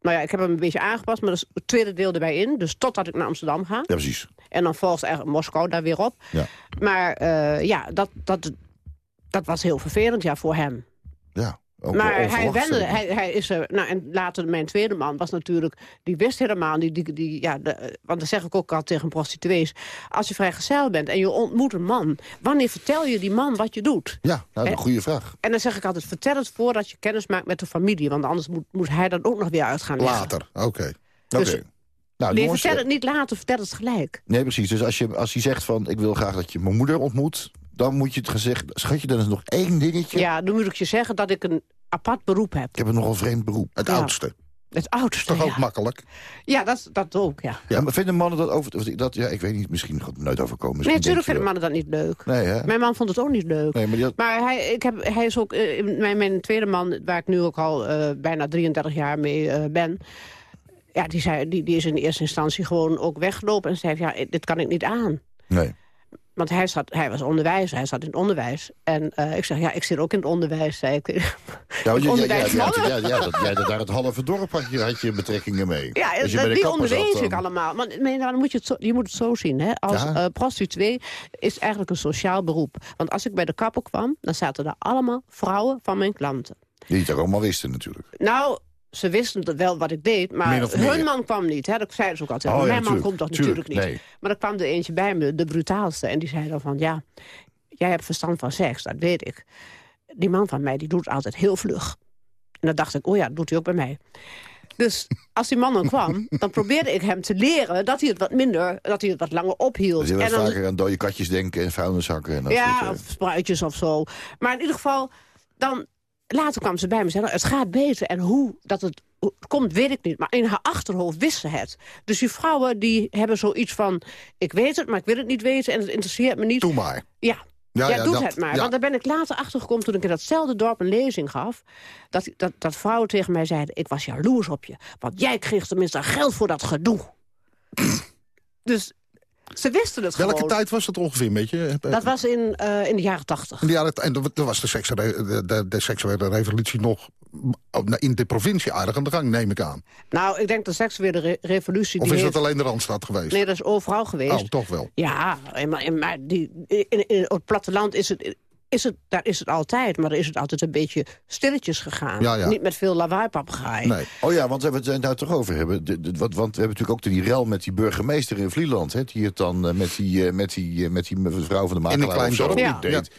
Nou ja, ik heb hem een beetje aangepast, maar er is het tweede deel erbij in. Dus totdat ik naar Amsterdam ga. Ja, precies. En dan volgt eigenlijk Moskou daar weer op. Ja. Maar ja, dat, dat, dat was heel vervelend ja, voor hem. Ja. Ook maar hij wende, hij, hij is er. Nou, en later mijn tweede man was natuurlijk. Die wist helemaal niet. Die, die, ja, de, want dat zeg ik ook al tegen prostituees. Als je vrijgezel bent en je ontmoet een man. Wanneer vertel je die man wat je doet? Ja, nou, een Eh, goede vraag. En dan zeg ik altijd: vertel het voordat je kennis maakt met de familie. Want anders moet, moet hij dat ook nog weer uit gaan leggen. Later, oké. Dus- Oké. Nou, nee, jongens, vertel eh, het niet later, vertel het gelijk. Nee, precies. Dus als, je, als hij zegt van... ik wil graag dat je mijn moeder ontmoet... dan moet je het gezegd... schatje, dan is nog één dingetje. Ja, dan moet ik je zeggen dat ik een apart beroep heb. Ik heb een nogal vreemd beroep. Het Ja. oudste. Het oudste. Toch ook ja. makkelijk? Ja, dat, dat ook, ja. Ja, maar vinden mannen dat over... Dat, ja, ik weet niet, misschien gaat het nooit overkomen. Nee, Misschien natuurlijk vinden mannen dat niet leuk. Nee, hè? Mijn man vond het ook niet leuk. Nee, maar had- Maar hij, ik heb, hij is ook, eh, mijn, mijn tweede man, waar ik nu ook al eh, bijna 33 jaar mee eh, ben... Ja, die, zei, die, die is in eerste instantie gewoon ook weggelopen en zei... ja, dit kan ik niet aan. Nee. Want hij, zat, hij was onderwijzer, hij zat in het onderwijs. En eh, ik zeg, ja, ik zit ook in het onderwijs, zei ik. Ja, ja, ja, ja, Onderwijsmannen. ja, dat, jij, daar het halve dorp had je, had je betrekkingen mee. Ja, dat- de die onderwees ik allemaal. Maar nee, dan moet je, het zo, je moet het zo zien. Hè? Als Ja. eh, prostituee is eigenlijk een sociaal beroep. Want als ik bij de kapper kwam, dan zaten daar allemaal vrouwen van mijn klanten. Die het ook allemaal wisten natuurlijk. Nou, ze wisten wel wat ik deed, maar hun man kwam niet. Hè? Dat zeiden ze ook altijd. Oh, ja, mijn man tuurlijk, komt toch tuurlijk, natuurlijk niet. nee. Maar er kwam er eentje bij me, de brutaalste. En die zei dan van, ja, jij hebt verstand van seks, dat weet ik. Die man van mij, die doet het altijd heel vlug. En dan dacht ik, oh ja, dat doet hij ook bij mij. Dus als die man dan kwam, dan probeerde ik hem te leren... dat hij het wat minder, dat hij het wat langer ophield. Dus je en dan, vaker aan dode katjes denken en vuilniszakken. En dat ja, soort, eh, of spruitjes of zo. Maar in ieder geval, dan later kwam ze bij me en zei... "Nou, het gaat beter. En hoe dat het komt, weet ik niet. Maar in haar achterhoofd wist ze het. Dus die vrouwen die hebben zoiets van... ik weet het, maar ik wil het niet weten en het interesseert me niet. Doe maar. Ja, Ja, ja, ja, doe dat- het maar. ja. Want daar ben ik later achtergekomen toen ik in datzelfde dorp een lezing gaf. Dat, dat, dat vrouwen tegen mij zeiden, ik was jaloers op je. Want jij kreeg tenminste geld voor dat gedoe. dus Ze wisten het Welke gewoon. tijd was dat ongeveer een beetje? Dat was in, eh, in de jaren tachtig. Jaren, en toen was de, seksuele, de, de, de seksuele revolutie nog in de provincie aardig aan de gang, neem ik aan. Nou, ik denk de seksuele re- revolutie... Of die is heeft... dat alleen de Randstad geweest? Nee, dat is overal geweest. Oh, toch wel. Ja, maar, maar die, in, in, op het platteland is het, is het, daar is het altijd. Maar er is het altijd een beetje stilletjes gegaan. Ja, ja. Niet met veel lawaai papegaai. Oh ja, want we het het nou toch over hebben. De, de- want, want we hebben natuurlijk ook die rel met die burgemeester in Vlieland. Hè, die het dan eh, met, die, eh, met, die, eh, met die mevrouw van de makelaar een klein of zo dorp. Ja. deed.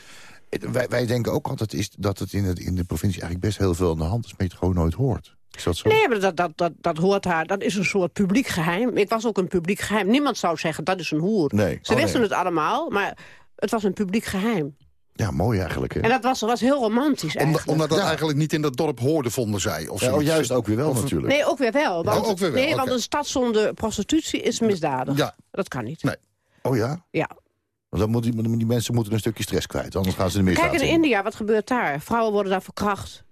Wij, wij denken ook altijd is dat het in, het in de provincie eigenlijk best heel veel aan de hand is. Maar je het gewoon nooit hoort. Is dat zo? Nee, maar dat, dat, dat, dat hoort haar. Dat is een soort publiek geheim. Ik was ook een publiek geheim. Niemand zou zeggen dat is een hoer. Nee. Ze Oh, wisten nee. het allemaal, maar het was een publiek geheim. Ja, mooi eigenlijk. Hè? En dat was, was heel romantisch Omdat, eigenlijk. omdat dat Ja. eigenlijk niet in dat dorp hoorde, vonden zij. Of Ja, oh, juist ook weer wel Of- natuurlijk. Nee, ook weer wel. Want, Oh, ook weer wel, nee, want een stad zonder prostitutie is misdadig. Ja. Dat kan niet. Nee. Oh ja? Ja. Want dan moet die, die mensen moeten een stukje stress kwijt. Anders gaan ze de misdaad Kijk in in. India, wat gebeurt daar? Vrouwen worden daar verkracht.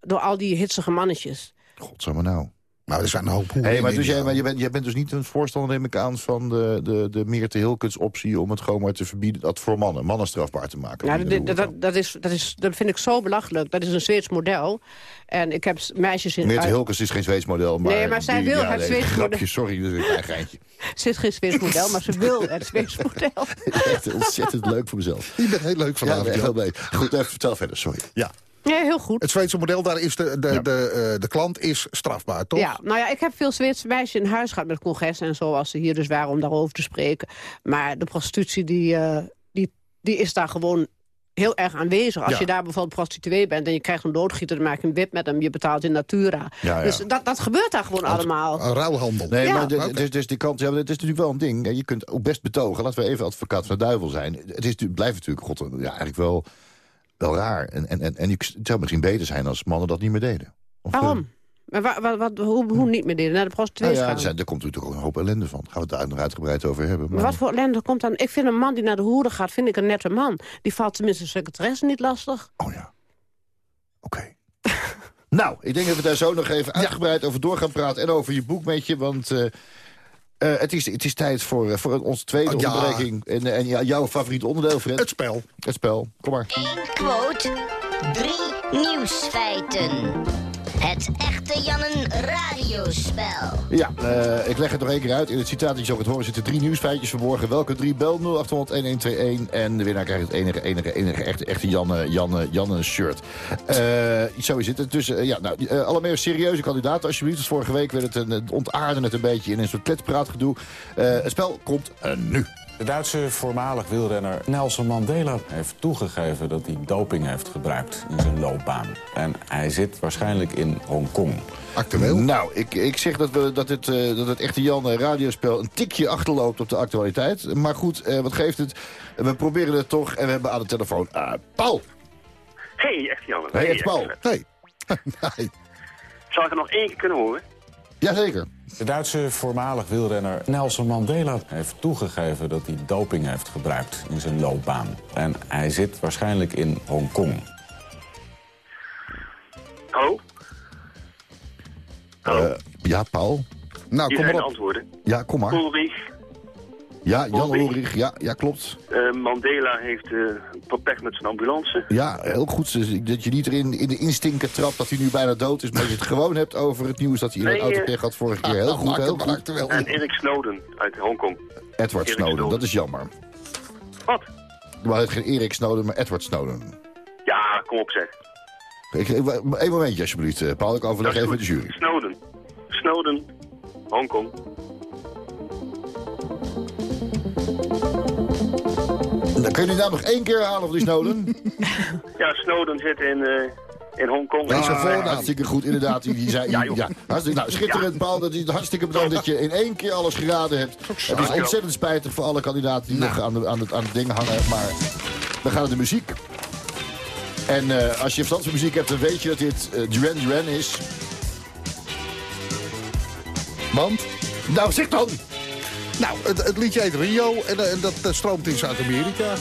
Door al die hitsige mannetjes. Godsamme nou. Maar er zijn een hoop Hey, maar dus jij, maar je, bent, je bent dus niet een voorstander, neem ik aan, van de, de, de Meerte Hilkens optie om het gewoon maar te verbieden, dat voor mannen, mannen strafbaar te maken. Nou, Die dat, dat, dat, is, dat, is, dat vind ik zo belachelijk. Dat is een Zweeds model. En ik heb meisjes in... Meerte uit- Hilkens is geen Zweeds model, maar... Nee, maar zij die- wil ja, het nee, Zweeds grapje, model. sorry, dat is een klein geintje. Ze is geen Zweeds model, maar ze wil het Zweeds model. Echt ontzettend leuk voor mezelf. Je bent heel leuk Ja, vanavond. heel leuk. Goed, even vertel verder, sorry. Ja. Ja, heel goed. Het Zweedse model, daar is de, de, de, eh, de klant is strafbaar, toch? Ja, nou ja, ik heb veel Zweedse meisjes in huis gehad met congressen en zo... als ze hier dus waren om daarover te spreken. Maar de prostitutie, die, eh, die, die is daar gewoon heel erg aanwezig. Als Ja. je daar bijvoorbeeld prostituee bent en je krijgt een doodgieter... dan maak je een wip met hem, je betaalt in natura. Ja, ja. Dus dat, dat gebeurt daar gewoon allemaal. Een ruilhandel. Nee, Ja. maar dus, dus die kant, ja, het is natuurlijk wel een ding. Je kunt ook best betogen, laten we even advocaat van de duivel zijn. Het, is, natuurlijk- blijft natuurlijk, god, ja, eigenlijk wel, wel raar. En, en, en, en het zou misschien beter zijn als mannen dat niet meer deden. Of, eh, Waarom? Maar wa- wa- wat, hoe, hoe niet meer deden? Naar de Nou prostituees ja, gaan? zijn, er komt natuurlijk ook een hoop ellende van. Daar gaan we het daar nog uitgebreid over hebben. Maar wat voor ellende komt dan? Ik vind een man die naar de hoeren gaat, vind ik een nette man. Die valt tenminste de secretaresse niet lastig. Oh ja. Oké. nou, ik denk dat we daar zo nog even uitgebreid over door gaan praten. En over je boek met je, want... eh, eh, het, is, het is tijd voor, eh, voor onze tweede Oh, ja. onderbreking. En, en ja, jouw favoriete onderdeel, Fred. Het spel. Het spel. Kom maar. Eén quote, drie nieuwsfeiten. Het echte Jannen radiospel. Ja, eh, ik leg het nog één keer uit. In het citaat dat je zo gaat horen zitten drie nieuwsfeitjes verborgen. Welke drie? Bel 0800-1121. En de winnaar krijgt het enige, enige, enige echte, echte Janne, Janne, Janne shirt. Eh, zo is het. Dus, ja, nou, alle meer serieuze kandidaten alsjeblieft. Dus vorige week werd het een, ontaarde het een beetje in een soort kletspraatgedoe. Het spel komt nu. De Duitse voormalig wielrenner Nelson Mandela heeft toegegeven dat hij doping heeft gebruikt in zijn loopbaan. En hij zit waarschijnlijk in Hongkong. Actueel? Nou, ik, ik zeg dat, we, dat, het, eh, dat het echte Jan eh, radiospel een tikje achterloopt op de actualiteit. Maar goed, eh, wat geeft het? We proberen het toch en we hebben aan de telefoon Paul. Hey, echt Jan. Hey, het Paul. Hey. Zal ik het nog één keer kunnen horen? Jazeker. De Duitse voormalig wielrenner Nelson Mandela heeft toegegeven dat hij doping heeft gebruikt in zijn loopbaan. En hij zit waarschijnlijk in Hongkong. Hallo? Eh, ja, Paul. Nou, Hier kom maar op. antwoorden. Ja, kom maar. Ulrich, Ja, Jan Ulrich. Ja, ja, klopt. eh, Mandela heeft uh, pech met zijn ambulance. Ja, heel goed. Dus Dat je niet erin in de instinker trapt dat hij nu bijna dood is. Maar dat je het gewoon hebt over het nieuws dat hij in een Nee, auto eh, pech had vorige keer. Heel goed, heel goed. En Erik Snowden uit Hongkong. Edward Snowden, Snowden. dat is jammer. Wat? Maar het geen Erik Snowden, maar Edward Snowden. Ja, kom op zeg. Een momentje alsjeblieft, Paul. Ik overleg even met de jury. Snowden. Snowden, Hongkong. Dan kun je die naam nog één keer halen van die Snowden? Ja, Snowden zit in, eh, in Hongkong. Dat is een Ah, voornaam. Hartstikke goed, inderdaad. Die, die zei, Ja, ja, hartstikke, nou, schitterend, Paul. Dat is hartstikke bedankt dat je in één keer alles geraden hebt. Het is ontzettend spijtig voor alle kandidaten die nog aan, de, aan, het, aan het ding hangen. Maar we gaan naar de muziek. En eh, als je van muziek hebt, dan weet je dat dit eh, Duran Duran is. Want? Nou, zeg dan! Nou, het, het liedje heet Rio en, eh, en dat eh, stroomt in Zuid-Amerika.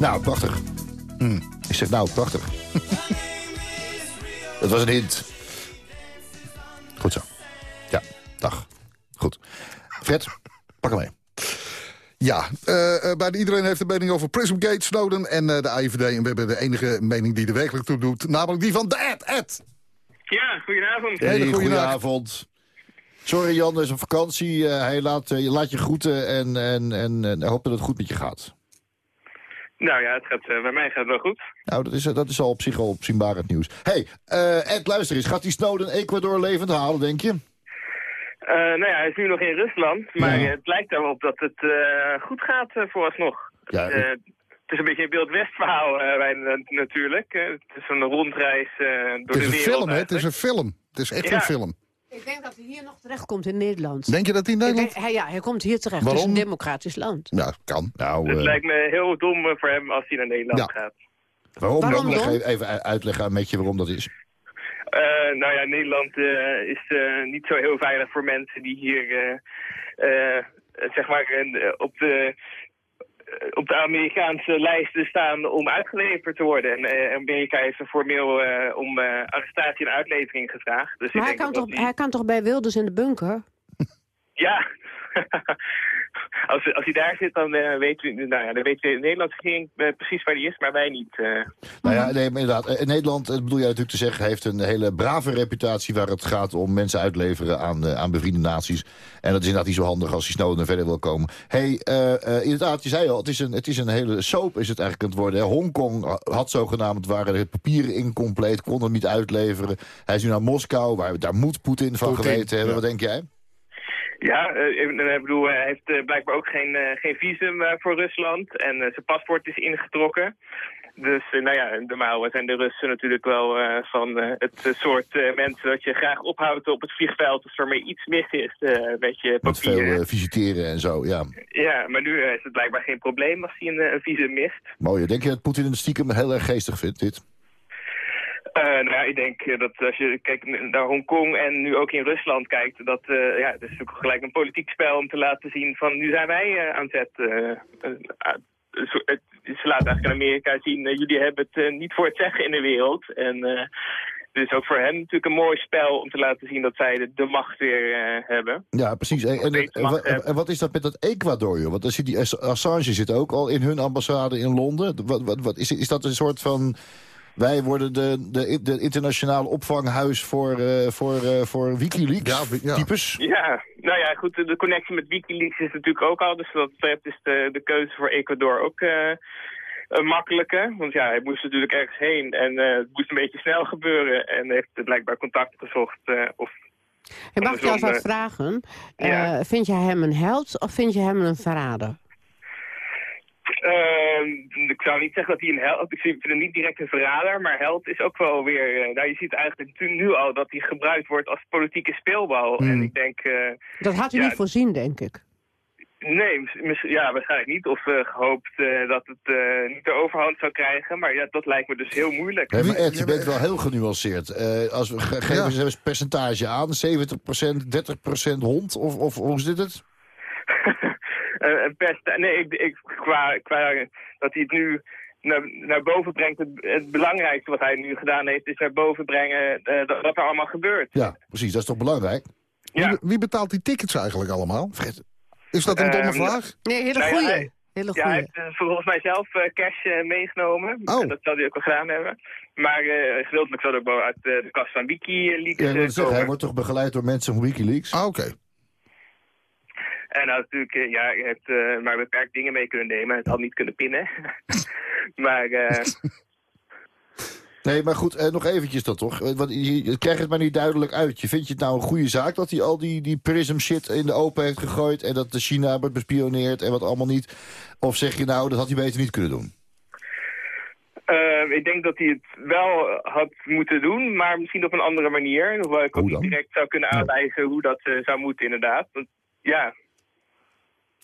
Nou, prachtig. Hm. Ik zeg nou, prachtig. Dat was een hint. Goed zo. Ja, dag. Goed. Fred, pak hem mee. Ja, eh, eh, bijna iedereen heeft een mening over Prismgate, Snowden en eh, de AIVD. En we hebben de enige mening die er werkelijk toe doet. Namelijk die van de Ed. Ed. Ja, goedenavond. Hele Hele goede nacht. avond. Sorry Jan, er is op vakantie. Eh, hij laat, eh, je laat je groeten en, en, en, en hoop dat het goed met je gaat. Nou ja, het gaat, eh, bij mij gaat het wel goed. Nou, dat is, dat is al op zich al het nieuws. hey, eh, Ed, luister eens. Gaat die Snowden Ecuador levend halen, denk je? Eh, nou ja, hij is nu nog in Rusland, maar Ja. het lijkt erop dat het eh, goed gaat uh, vooralsnog. Ja, Eh, het is een beetje een Wild West verhaal eh, bij, natuurlijk. Eh, het is een rondreis eh, door Het de is een wereld. film, hè? Het is een film. Het is echt Ja. een film. Ik denk dat hij hier nog terecht komt in Nederland. Denk je dat hij in Nederland... denk- hij, ja, hij komt hier terecht. Het Waarom? is een democratisch land. Ja, kan. Nou, Het eh, lijkt me heel dom eh, voor hem als hij naar Nederland Ja. gaat. waarom, Waarom dan? Even- even uitleggen aan Metje waarom dat is. Eh, nou ja, Nederland eh, is eh, niet zo heel veilig voor mensen die hier, eh, eh, zeg maar, eh, op de eh, op de Amerikaanse lijsten staan om uitgeleverd te worden. En eh, Amerika heeft er formeel eh, om eh, arrestatie en uitlevering gevraagd. Dus Maar ik hij denk kan, toch, hij kan toch bij Wilders in de bunker? Ja. als, als hij daar zit, dan, eh weet, u, nou ja, dan weet de Nederlandse regering eh, precies waar hij is, maar wij niet. eh. Nou ja, nee, maar inderdaad. Nederland, dat bedoel jij natuurlijk te zeggen, heeft een hele brave reputatie waar het gaat om mensen uitleveren aan, aan bevriende naties. En dat is inderdaad niet zo handig als die Snowden verder wil komen. hey, eh, eh, inderdaad, je zei al, het is, een, het is een hele soap is het eigenlijk aan het worden. hè. Hongkong had zogenaamd, waren de papieren incompleet, kon hem niet uitleveren. Hij is nu naar Moskou, waar, daar moet Poetin van Poetin, geweten hebben. ja. Wat denk jij? Ja, eh, ik bedoel, hij heeft eh, blijkbaar ook geen, eh, geen visum voor Rusland. En zijn paspoort is ingetrokken. Dus nou ja, normaal zijn de Russen natuurlijk wel van het soort mensen dat je graag ophoudt op het vliegveld als er maar iets mis is. een beetje Met veel visiteren en zo, ja. Ja, maar nu is het blijkbaar geen probleem als hij een, een visum mist. Mooi. Denk je dat Poetin het stiekem heel erg geestig vindt, dit? Eh, nou ja, ik denk eh, dat als je kijkt naar Hongkong en nu ook in Rusland kijkt, dat eh, ja, het is natuurlijk gelijk een politiek spel om te laten zien van nu zijn wij eh, aan het zet. het- ze laten eigenlijk in Amerika zien, jullie hebben het niet voor het zeggen in de wereld. En eh dus ook voor hen natuurlijk een mooi spel om te laten zien dat zij de, de macht weer hebben. Ja, precies. En, en, wat is dat met dat Ecuador, joh? Want die Ass- Assange zit ook al in hun ambassade in Londen. Wat, wat, wat, is, is dat een soort van... Wij worden de, de, de internationale opvanghuis voor, eh, voor, eh, voor Wikileaks Ja, ja. Ja, nou ja, goed, de connectie met Wikileaks is natuurlijk ook al. Dus wat betreft is de, de keuze voor Ecuador ook eh, een makkelijke. Want ja, hij moest natuurlijk ergens heen en eh, het moest een beetje snel gebeuren. En heeft blijkbaar contact gezocht. eh, of, En mag ik jou eens wat vragen? ja. Eh, vind je hem een held of vind je hem een verrader? Eh, ik zou niet zeggen dat hij een held... Ik vind hem niet direct een verrader, maar held is ook wel weer... eh, nou, je ziet eigenlijk nu al dat hij gebruikt wordt als politieke speelbal. En ik denk... eh, Dat had u Ja. niet voorzien, denk ik. Nee, ja, waarschijnlijk niet. Of eh, gehoopt eh, dat het eh, niet de overhand zou krijgen. Maar ja, dat lijkt me dus heel moeilijk. Nee, maar Ed, je bent wel heel genuanceerd. Eh, als we, ge- geven Ja. eens een percentage aan. 70%, 30% hond? Of, of hoe zit het? Eh, een pest, nee, ik, ik, qua, qua dat hij het nu naar, naar boven brengt. Het, het belangrijkste wat hij nu gedaan heeft, is naar boven brengen eh, dat, wat er allemaal gebeurt. Ja, precies. Dat is toch belangrijk? Ja. Wie, wie betaalt die tickets eigenlijk allemaal? Is dat een domme Ehm, vraag? Nee, hele Nou ja, goeie. hij- Hele Ja, hij goeie. heeft eh, volgens mij zelf eh, cash eh, meegenomen. Oh. Dat zal hij ook wel gedaan hebben. Maar eh, gedeeltelijk zal het ook wel uit eh, de kast van Wikileaks Ja, eh, zeggen, hij wordt toch begeleid door mensen van Wikileaks? Ah, oké. En nou, natuurlijk, ja, je hebt eh, maar beperkt dingen mee kunnen nemen. Het had niet kunnen pinnen. maar eh, Nee, maar goed, eh, nog eventjes dat toch. Want je, je krijgt het maar niet duidelijk uit. Je Vind je het nou een goede zaak dat hij al die, die prism shit in de open heeft gegooid... en dat de China wordt bespioneerd en wat allemaal niet? Of zeg je nou, dat had hij beter niet kunnen doen? ik denk dat hij het wel had moeten doen, maar misschien op een andere manier. Hoewel ik ook niet direct zou kunnen aanwijzen hoe dat zou moeten, inderdaad. Want, ja,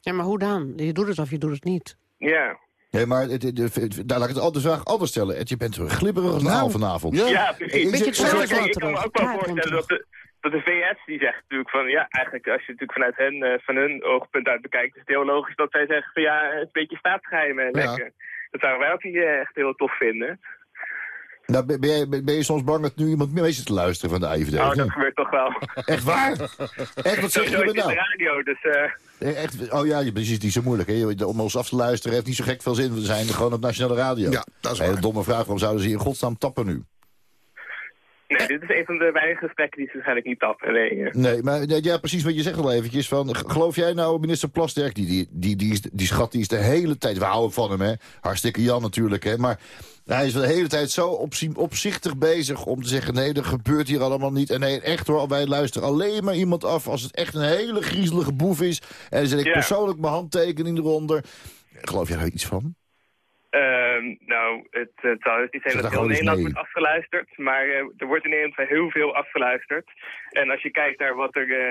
Ja, maar hoe dan? Je doet het of je doet het niet. ja. Nee, maar het, het- het- daar laat ik het de vraag anders stellen. Je bent glibberig als een Nou, vanavond. ja. Ja, Ik- precies. ik- Beetje ik- Ik, ik kan me ook wel voorstellen dat de, dat de VS die zegt natuurlijk van ja, eigenlijk als je het natuurlijk vanuit hen, eh, van hun oogpunt uit bekijkt, is het heel logisch dat zij zeggen van ja, het is een beetje staatsgeheimen lekken. Dat zouden wij ook niet eh, echt heel tof vinden. Nou, ben, ben jij- ben je soms bang dat nu iemand mee zit te luisteren van de AIVD? Nou, of dat gebeurt toch wel. Echt waar? Echt, wat zeg je nou? de radio, dus eh, Eh, Echt, oh ja, je- precies, het is niet zo moeilijk. Hè? Om ons af te luisteren heeft niet zo gek veel zin. We zijn gewoon op nationale radio. Ja, dat is Hele waar. domme vraag, waarom zouden ze hier in godsnaam tappen nu? Nee, dit is een van de weinige gesprekken die ze waarschijnlijk niet tappen. Nee, eh. Nee, maar ja, precies wat je zegt al eventjes. Van, geloof jij nou, minister Plasterk, die, die, die, die, is, die schat die is de hele tijd... We houden van hem, hè. Hartstikke Jan natuurlijk, hè. Maar hij is de hele tijd zo opzichtig bezig om te zeggen... nee, dat gebeurt hier allemaal niet. En nee, echt hoor, wij luisteren alleen maar iemand af... als het echt een hele griezelige boef is. En dan zet ik Ja. persoonlijk mijn handtekening eronder. Geloof jij daar iets van? Ehm, nou, het, het zou dus niet zijn dat heel Nederland wordt afgeluisterd, maar eh, er wordt in Nederland heel veel afgeluisterd. En als je kijkt naar wat er eh,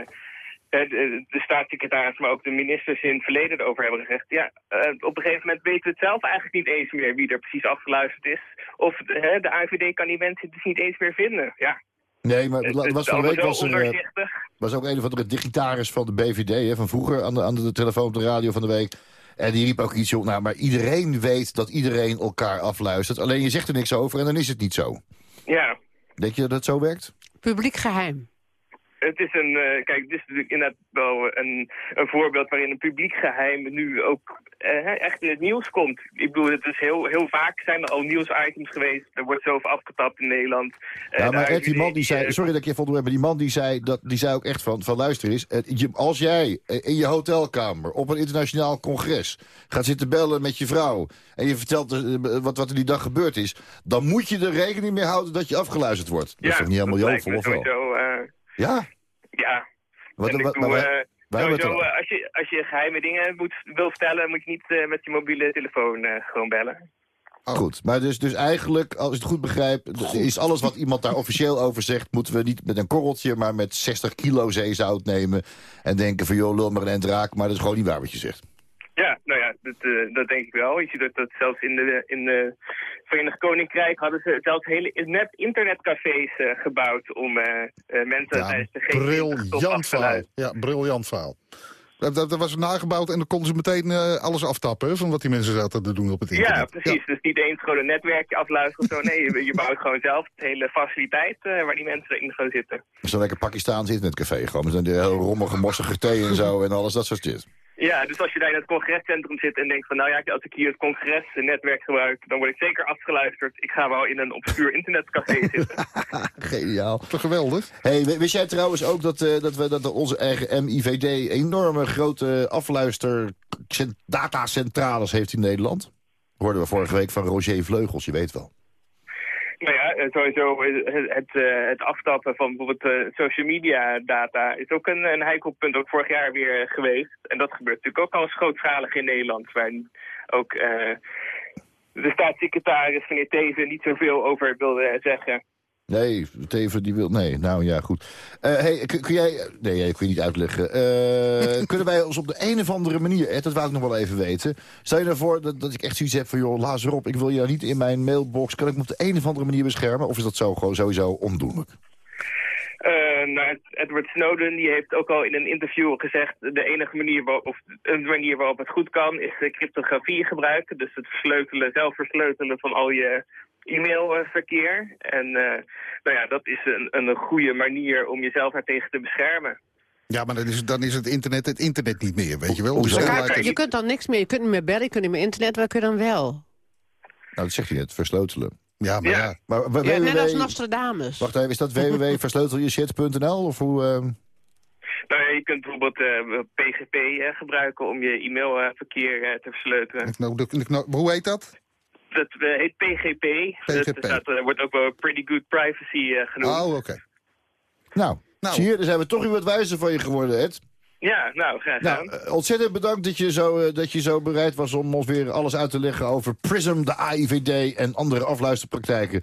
eh, de, de staatssecretaris, maar ook de ministers in het verleden erover hebben gezegd, ja, op een gegeven moment weten we het zelf eigenlijk niet eens meer wie er precies afgeluisterd is. Of de AIVD kan die mensen dus niet eens meer vinden. Ja, Nee, maar het, was van de week was er... was ook een of andere digitaris van de BVD, hè, van vroeger, aan de, aan de telefoon op de radio van de week. En die riep ook iets op, nou, maar iedereen weet dat iedereen elkaar afluistert. Alleen je zegt er niks over en dan is het niet zo. Ja. Denk je dat het zo werkt? Publiek geheim. Het is een, eh, kijk, dit is natuurlijk inderdaad wel een, een voorbeeld waarin een publiek geheim nu ook eh, echt in het nieuws komt. Ik bedoel, het is heel, heel vaak zijn er al nieuwsitems geweest. Er wordt zoveel afgetapt in Nederland. Eh, Ja, maar Ed, die man die zei, sorry dat ik je vond hebben, die man die zei, dat, die zei ook echt van, van luister eens, als jij in je hotelkamer op een internationaal congres gaat zitten bellen met je vrouw en je vertelt wat, wat er die dag gebeurd is, dan moet je er rekening mee houden dat je afgeluisterd wordt. Dat is toch niet helemaal jovel, me of wel? Ja? Ja. Wat, En eh, wij- wij sowieso, als, je, als je geheime dingen moet, wil vertellen, moet je niet eh, met je mobiele telefoon eh, gewoon bellen. Goed, maar dus, dus eigenlijk, als ik het goed begrijp... is alles wat iemand daar officieel over zegt... moeten we niet met een korreltje, maar met 60 kilo zeezout nemen... en denken van, joh, lul maar een end raak. Maar dat is gewoon niet waar wat je zegt. Ja, nou ja, dat, eh, dat denk ik wel. Je ziet dat, dat zelfs in de, in de Verenigd Koninkrijk hadden ze zelfs hele net internetcafés eh, gebouwd om eh, eh, mensen Ja, tijdens de G20 top briljant af te verhaal. luisteren. Ja, briljant verhaal. Dat, dat, dat was nagebouwd en dan konden ze meteen eh, alles aftappen hè, van wat die mensen zaten te doen op het internet. Ja, precies. Dus niet eens gewoon een netwerkje afluisteren of zo. Nee, je, je bouwt gewoon zelf de hele faciliteit eh, waar die mensen in gaan zitten. Zo'n lekker Pakistaans internetcafé. Gewoon met een heel rommige, mossige thee en zo... en alles dat soort shit. Ja, dus als je daar in het congrescentrum zit en denkt van... nou ja, als ik hier het congresnetwerk gebruik... dan word ik zeker afgeluisterd. Ik ga wel in een obscuur internetcafé zitten. Geniaal. Toch geweldig? Hey, wist jij trouwens ook dat, eh, dat, we, dat onze eigen MIVD... enorme grote afluister cent- datacentrales heeft in Nederland? Hoorden we vorige week van Roger Vleugels, je weet wel. Eh, sowieso eh, het, het, eh, het aftappen van bijvoorbeeld eh, social media data is ook een, een heikel punt, ook vorig jaar weer geweest. En dat gebeurt natuurlijk ook al grootschalig in Nederland, waar ook de staatssecretaris meneer Teven niet zoveel over wilde zeggen. Nee, Teven die wil... Nee, nou ja, goed. Eh, hey, kun, kun jij... Nee, ik kun je niet uitleggen. Eh, kunnen wij ons op de een of andere manier... Ed, dat wou ik nog wel even weten. Stel je ervoor dat, dat ik echt zoiets heb van... joh, laat erop, ik wil je niet in mijn mailbox. Kan ik me op de een of andere manier beschermen? Of is dat zo gewoon sowieso ondoenlijk? Eh, nou, Ed- Edward Snowden die heeft ook al in een interview gezegd... de enige manier waarop, of een manier waarop het goed kan... is cryptografie gebruiken. Dus het versleutelen, zelf versleutelen van al je e-mailverkeer. En eh, nou ja, dat is een, een goede manier om jezelf daartegen te beschermen. Ja, maar dan is, het- dan is het internet het internet niet meer, weet je wel. Dus Je, je kunt dan niks meer, je kunt niet meer bellen, je kunt niet meer internet, wat kun je dan wel? Nou, dat zegt hij net, versleutelen. Ja, maar ja. Maar, Ja, net als Nostradamus. Wacht even, is dat www.versleuteljeshit.nl? Of hoe... ehm, Nou ja, je kunt bijvoorbeeld eh, PGP eh, gebruiken om je e-mailverkeer eh, te versleutelen. Nou, hoe heet dat? Dat eh, heet PGP. Dat PGP. staat, eh, wordt ook wel Pretty Good Privacy eh, genoemd. Oh, oké. Nou, zie je, dan zijn we toch weer wat wijzer van je geworden, Ed. Ja, nou, graag gedaan. Nou, ontzettend bedankt dat je, zo, dat je zo bereid was om ons weer alles uit te leggen over PRISM, de AIVD en andere afluisterpraktijken.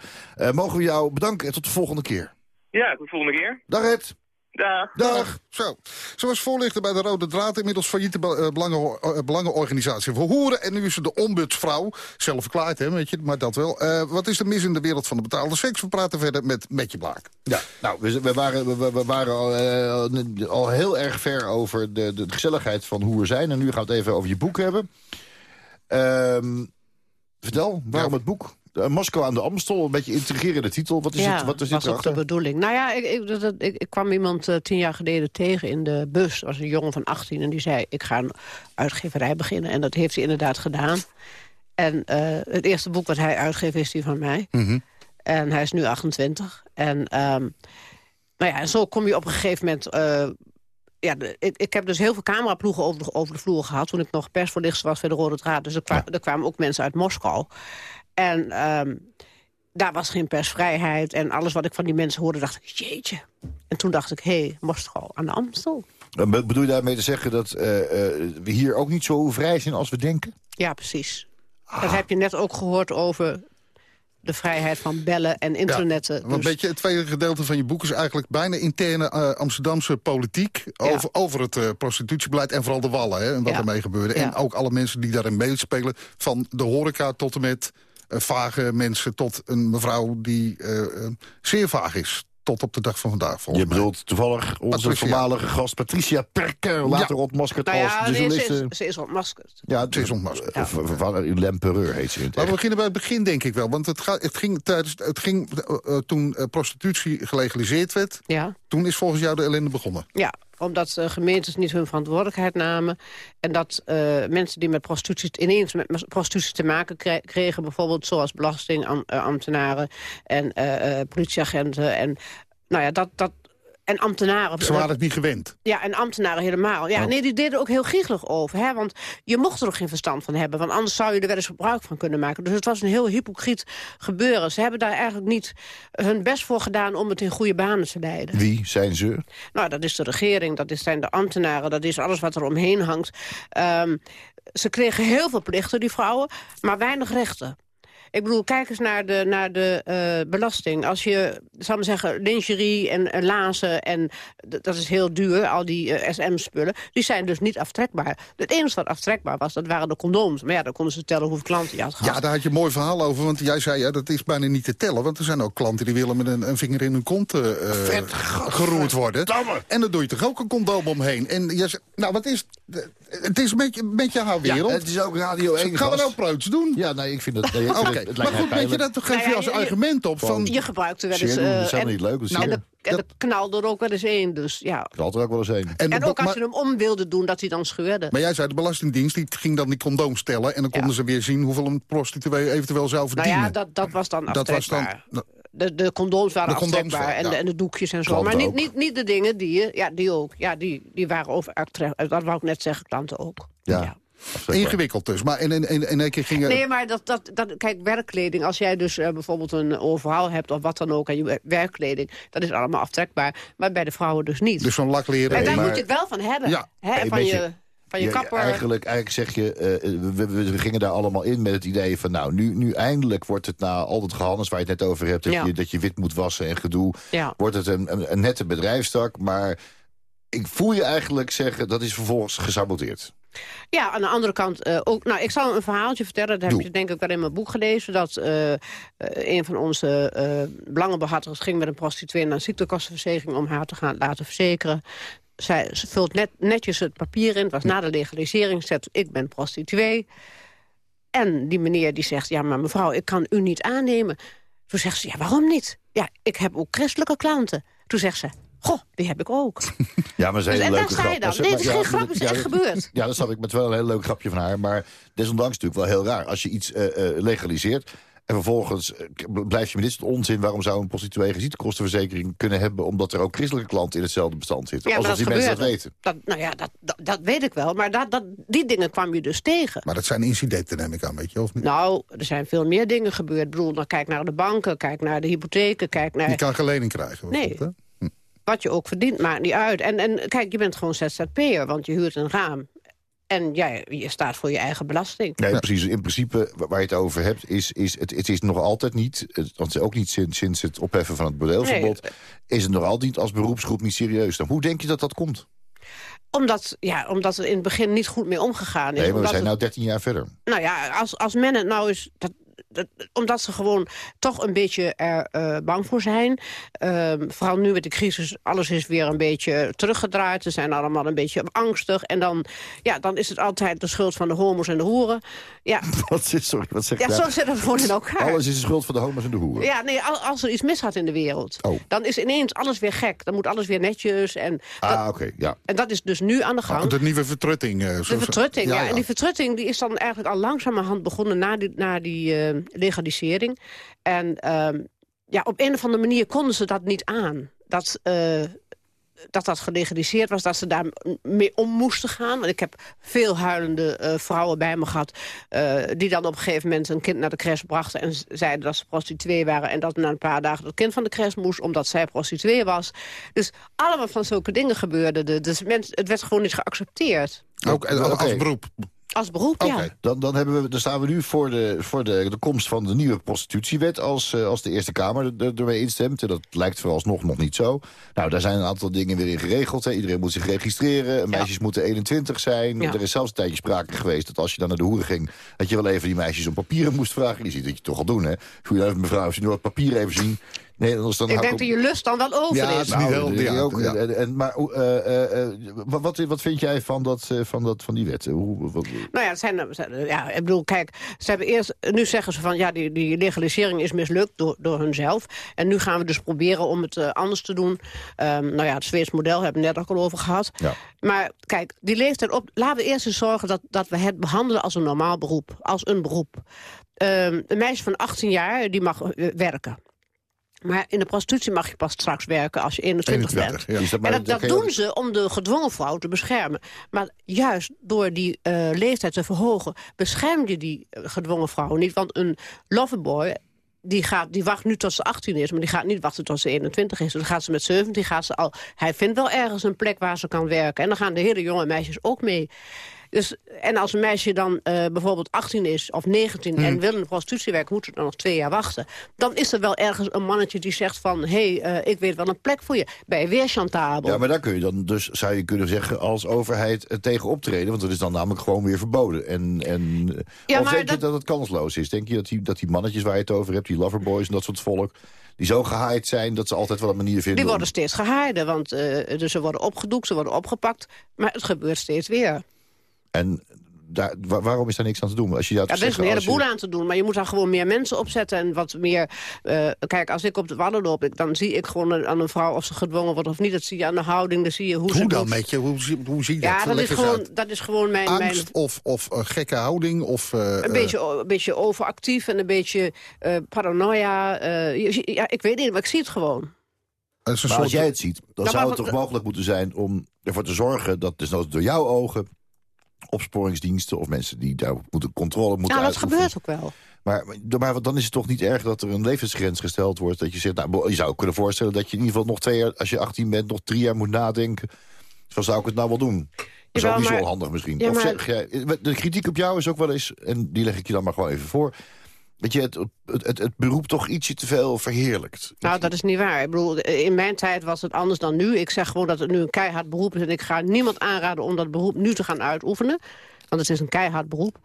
Mogen we jou bedanken en tot de volgende keer. Ja, tot de volgende keer. Dag Ed. Dag. Dag. Zo. Ze was voorlichter bij de Rode Draad, inmiddels failliete eh, belangen, eh, belangenorganisatie voor hoeren. En nu is ze de ombudsvrouw. Zelf verklaard, hè, weet je, maar dat wel. Eh, wat is er mis in de wereld van de betaalde seks? We praten verder met Metje Blaak. Ja, nou, we, we waren, we, we waren al, al heel erg ver over de, de gezelligheid van hoe we zijn. En nu gaan we het even over je boek hebben. Ehm, vertel, waarom het boek? Eh, Moskou aan de Amstel, een beetje intrigerende titel. Wat is ja, het? Wat is was ook de bedoeling. Nou ja, ik, ik, dat- ik, ik kwam iemand eh, tien jaar geleden tegen in de bus. Dat was een jongen van 18 en die zei... ik ga een uitgeverij beginnen. En dat heeft hij inderdaad gedaan. En eh, het eerste boek wat hij uitgeeft is die van mij. En hij is nu 28. En, ehm, nou ja, en zo kom je op een gegeven moment... ja, de- ik, ik heb dus heel veel cameraploegen over de, over de vloer gehad... toen ik nog persvoorlichter was bij de Rode Draad. Dus er, kwa- er kwamen ook mensen uit Moskou. En ehm, daar was geen persvrijheid. En alles wat ik van die mensen hoorde, dacht ik, jeetje. En toen dacht ik, hé, hey, Moskou aan de Amstel. Bedoel je daarmee te zeggen dat eh, eh, we hier ook niet zo vrij zijn als we denken? Ja, precies. Dat heb je net ook gehoord over de vrijheid van bellen en internetten. Een Dus- beetje het tweede gedeelte van je boek is eigenlijk bijna interne eh, Amsterdamse politiek over, over het eh, prostitutiebeleid en vooral de wallen hè, en wat Ja. ermee gebeurde. En ook alle mensen die daarin meespelen, van de horeca tot en met eh, vage mensen tot een mevrouw die eh, eh, zeer vaag is. Tot op de dag van vandaag, volgens Je bedoelt toevallig onze Patricia. voormalige gast Patricia Perker, later ontmaskerd nou ja, als nee, ze, journaliste. is, ze is ontmaskerd. Ja, Ze is ontmaskerd. eh, v- v- Lempereur heet ze in het Maar we beginnen bij het begin, denk ik wel. Want het, gaat, het ging, tijdens, het ging eh, eh, toen eh, prostitutie gelegaliseerd werd. Ja. Toen is volgens jou de ellende begonnen. Ja, omdat eh, gemeentes niet hun verantwoordelijkheid namen. En dat eh, mensen die met prostitutie ineens met prostitutie te maken kre- kregen... bijvoorbeeld zoals belastingambtenaren en eh, eh, politieagenten... en nou ja, dat... dat en ambtenaren. Ze waren het niet gewend. Ja, en ambtenaren helemaal. Ja, Oh. nee, die deden ook heel giechelig over. Hè? Want je mocht er ook geen verstand van hebben. Want anders zou je er wel eens gebruik van kunnen maken. Dus het was een heel hypocriet gebeuren. Ze hebben daar eigenlijk niet hun best voor gedaan... om het in goede banen te leiden. Wie zijn ze? Nou, dat is de regering, dat zijn de ambtenaren... dat is alles wat er omheen hangt. Ehm, ze kregen heel veel plichten, die vrouwen, maar weinig rechten. Ik bedoel, kijk eens naar de, naar de eh, belasting. Als je, zal ik maar zeggen, lingerie en, en lazen... en dat is heel duur, al die eh, SM-spullen... die zijn dus niet aftrekbaar. Het enige wat aftrekbaar was, dat waren de condooms. Maar ja, dan konden ze tellen hoeveel klanten je had gehad. Ja, daar had je een mooi verhaal over. Want jij zei, ja, dat is bijna niet te tellen. Want er zijn ook klanten die willen met een, een vinger in hun kont eh, eh, geroerd worden. En dan doe je toch ook een condoom omheen. En jij zegt, nou, wat is... Het is een beetje, een beetje haar wereld. Ja, het is ook Radio 1 Gaan we nou preuts doen? Ja, nee, ik vind dat... Nee, Oké, het, het maar goed, weet je, dat geef Nou je ja, als argument op. Van, Je gebruikte wel Zie je, eens... dat is eh, niet leuk, dat zie en, de knalde er ook wel eens één, dus ja. Er ook wel eens een. En, ook als je hem om wilde doen, dat hij dan scheurde. Maar jij zei, de Belastingdienst die ging dan die condooms tellen... en dan konden ze weer zien hoeveel een prostituee eventueel zou Nou verdienen. ja, dat, dat was dan Dat was dan- nou, de, de condooms waren De condooms en, de, en de doekjes en zo. Klanten maar niet, ook. niet, niet de dingen die je... Ja, die ook. Ja, die, die waren over. Dat wou ik net zeggen, klanten ook. ja. Ingewikkeld dus. Maar in, in, in, in één keer gingen... Nee, maar dat, dat, dat, kijk, werkkleding. Als jij dus eh, bijvoorbeeld een overhaal hebt of wat dan ook... en je wer- werkkleding, dat is allemaal aftrekbaar. Maar bij de vrouwen dus niet. Dus zo'n lakleren... en daar maar- moet je het wel van hebben. Ja. Hè, Hey, van, beetje- je, van je Ja, kapper. eigenlijk, eigenlijk zeg je, eh, we, we, we gingen daar allemaal in met het idee van... nou, nu, nu eindelijk wordt het na al het gehandels waar je het net over hebt... dat, Ja. je, dat je wit moet wassen en gedoe, Ja. wordt het een, een, een nette bedrijfstak. Maar ik voel je eigenlijk zeggen, dat is vervolgens gesaboteerd. Ja, aan de andere kant eh, ook. Nou, ik zal een verhaaltje vertellen. Dat heb je denk ik wel in mijn boek gelezen. Dat eh, eh, een van onze eh belangenbehartigers ging met een prostituee naar een ziektekostenverzekering om haar te gaan laten verzekeren. Zij ze vult net, netjes het papier in. Het was na de legalisering. Zet, ik ben prostituee. En die meneer die zegt, ja, maar mevrouw, ik kan u niet aannemen. Toen zegt ze, ja, waarom niet? Ja, ik heb ook christelijke klanten. Toen zegt ze, Goh, die heb ik ook. Ja, maar dat is een Dus- hele en leuke grap. dan. Nee, het is geen ja, grap, het is ja, echt gebeurd. Ja, dat snap ik. Maar het is wel een heel leuk grapje van haar. Maar desondanks natuurlijk wel heel raar. Als je iets eh, eh, legaliseert... en vervolgens eh, blijf je met dit soort onzin... waarom zou een prostituee visitekostenverzekering kunnen hebben... omdat er ook christelijke klanten in hetzelfde bestand zitten? Ja, dat die mensen dat weten. Dat, nou ja, dat, dat, dat weet ik wel. Maar dat, dat, die dingen kwam je dus tegen. Maar dat zijn incidenten, neem ik aan, weet je, of niet? Nou, er zijn veel meer dingen gebeurd. Ik bedoel, kijk naar de banken, kijk naar de hypotheken, kijk naar... Je kan geen lening krijgen. Nee. hè? Wat je ook verdient, maakt niet uit. En, en kijk, je bent gewoon ZZP'er, want je huurt een raam. En ja, je staat voor je eigen belasting. Nee, precies. In principe, wa- waar je het over hebt, is, is het, het is nog altijd niet... want ook niet sinds, sinds het opheffen van het bordeelverbod... is het nog altijd niet als beroepsgroep niet serieus. Dan, hoe denk je dat dat komt? Omdat, ja, omdat er in het begin niet goed mee omgegaan is. Nee, maar we zijn het- nou 13 jaar verder. Nou ja, als, als men het nou is... Dat, dat, omdat ze gewoon toch een beetje er eh, bang voor zijn. Ehm, vooral nu met de crisis, alles is weer een beetje teruggedraaid. Ze zijn allemaal een beetje angstig. En dan, ja, dan is het altijd de schuld van de homo's en de hoeren. Ja, Wat is, sorry, wat zeg je ja zo zit het gewoon in elkaar. Alles is de schuld van de homo's en de hoeren. Ja, nee, al- als er iets mis gaat in de wereld, Oh. dan is ineens alles weer gek. Dan moet alles weer netjes. En dat, Ah, oké, ja. en dat is dus nu aan de gang. Ah, De nieuwe vertrutting. zo- De vertrutting, ja, ja. En die vertrutting die is dan eigenlijk al langzamerhand begonnen na die, na die eh, legalisering. En ehm, ja, op een of andere manier konden ze dat niet aan. Dat, eh, dat dat gelegaliseerd was, dat ze daar mee om moesten gaan. Want ik heb veel huilende eh, vrouwen bij me gehad... eh, die dan op een gegeven moment een kind naar de crash brachten... en zeiden dat ze prostituee waren... en dat na een paar dagen het kind van de crash moest... omdat zij prostituee was. Dus allemaal van zulke dingen gebeurden. Dus mensen, het werd gewoon niet geaccepteerd. Ook als beroep. Als beroep, ja. Dan, dan, hebben we, dan staan we nu voor, de, voor de, de komst van de nieuwe prostitutiewet... als, eh, als de Eerste Kamer er- er- ermee instemt. En dat lijkt vooralsnog nog niet zo. Nou, daar zijn een aantal dingen weer in geregeld. Hè. Iedereen moet zich registreren. Meisjes moeten 21 zijn. Ja. Er is zelfs een tijdje sprake geweest dat als je dan naar de hoeren ging... dat je wel even die meisjes om papieren moest vragen. Die ziet dat je toch al doen, hè. Goedenavond, mevrouw, als je nu wat papier even zien... Nee, anders dan Ik denk dat je lust dan wel over Ja, is. het is niet heel- ja, ook. ja. En, maar eh, eh, eh, wat, wat, vind jij van, dat, eh, van, dat, van die wet? Hoe, wat- Nou ja, het zijn, ja, ik bedoel, kijk, ze hebben eerst, nu zeggen ze van ja, die, die legalisering is mislukt door, door hunzelf. En nu gaan we dus proberen om het anders te doen. Ehm, nou ja, het Zweeds model hebben we het net ook al over gehad. Ja. Maar kijk, die leeftijd op, laten we eerst eens zorgen dat, dat we het behandelen als een normaal beroep. Als een beroep. Ehm, een meisje van 18 jaar, die mag werken. Maar in de prostitutie mag je pas straks werken als je 21, 21, bent. ja. Is dat en doen ze om de gedwongen vrouw te beschermen. Maar juist door die eh, leeftijd te verhogen... bescherm je die eh, gedwongen vrouw niet. Want een loverboy... Die, gaat, die wacht nu tot ze 18 is, maar die gaat niet wachten tot ze 21 is. Dus dan gaat ze met 17, gaat ze al... Hij vindt wel ergens een plek waar ze kan werken. En dan gaan de hele jonge meisjes ook mee. Dus, en als een meisje dan eh, bijvoorbeeld 18 is of 19 Hmm. en wil in de prostitutie werken, moet ze dan nog twee jaar wachten. Dan is er wel ergens een mannetje die zegt van, hé, hey, eh, ik weet wel een plek voor je. Ben je weer chantabel? Ja, maar daar kun je dan dus, zou je kunnen zeggen, als overheid tegen optreden. Want dat is dan namelijk gewoon weer verboden. En, en, Ja, of denk je dat- het kansloos is? Denk je dat die, dat die mannetjes waar je het over hebt, die loverboys en dat soort volk... die zo gehaaid zijn dat ze altijd wel een manier vinden... Die om- worden steeds gehaarder, want eh, dus ze worden opgedoekt, ze worden opgepakt. Maar het gebeurt steeds weer. En daar, wa- waarom is daar niks aan te doen? Als je dat Ja, er is een heleboel aan te doen, maar je moet daar gewoon meer mensen opzetten. En wat meer, eh, kijk, als ik op de wallen loop, ik, dan zie ik gewoon aan een vrouw of ze gedwongen wordt of niet. Dat zie je aan de houding, dan zie je hoe, ze Hoe dan, doet. met je? Hoe, zie- hoe zie je dat? Ja, dat is, gewoon, dat is gewoon mijn... mijn Angst of, of een gekke houding? Of, eh, een, eh, beetje, een beetje overactief en een beetje eh, paranoia. eh, ja, ik weet niet, maar ik zie het gewoon. soort- als jij het ziet, dan Nou, zou het toch mogelijk moeten zijn om ervoor te zorgen... dat dus door jouw ogen opsporingsdiensten of mensen die daar moeten controle moeten Ja, dat uitoefenen. gebeurt ook wel. Maar, maar dan is het toch niet erg dat er een levensgrens gesteld wordt. Dat je zegt, nou, je zou kunnen voorstellen dat je in ieder geval nog twee jaar... als je 18 bent, nog drie jaar moet nadenken. Zo zou ik het nou wel doen. Dat is ook niet zo handig misschien. Ja, of maar- zeg jij, de kritiek op jou is ook wel eens... en die leg ik je dan maar gewoon even voor... dat je het, het, het, het beroep toch ietsje te veel verheerlijkt. Nou, dat is niet waar. Ik bedoel, in mijn tijd was het anders dan nu. Ik zeg gewoon dat het nu een keihard beroep is... en ik ga niemand aanraden om dat beroep nu te gaan uitoefenen. Want het is een keihard beroep.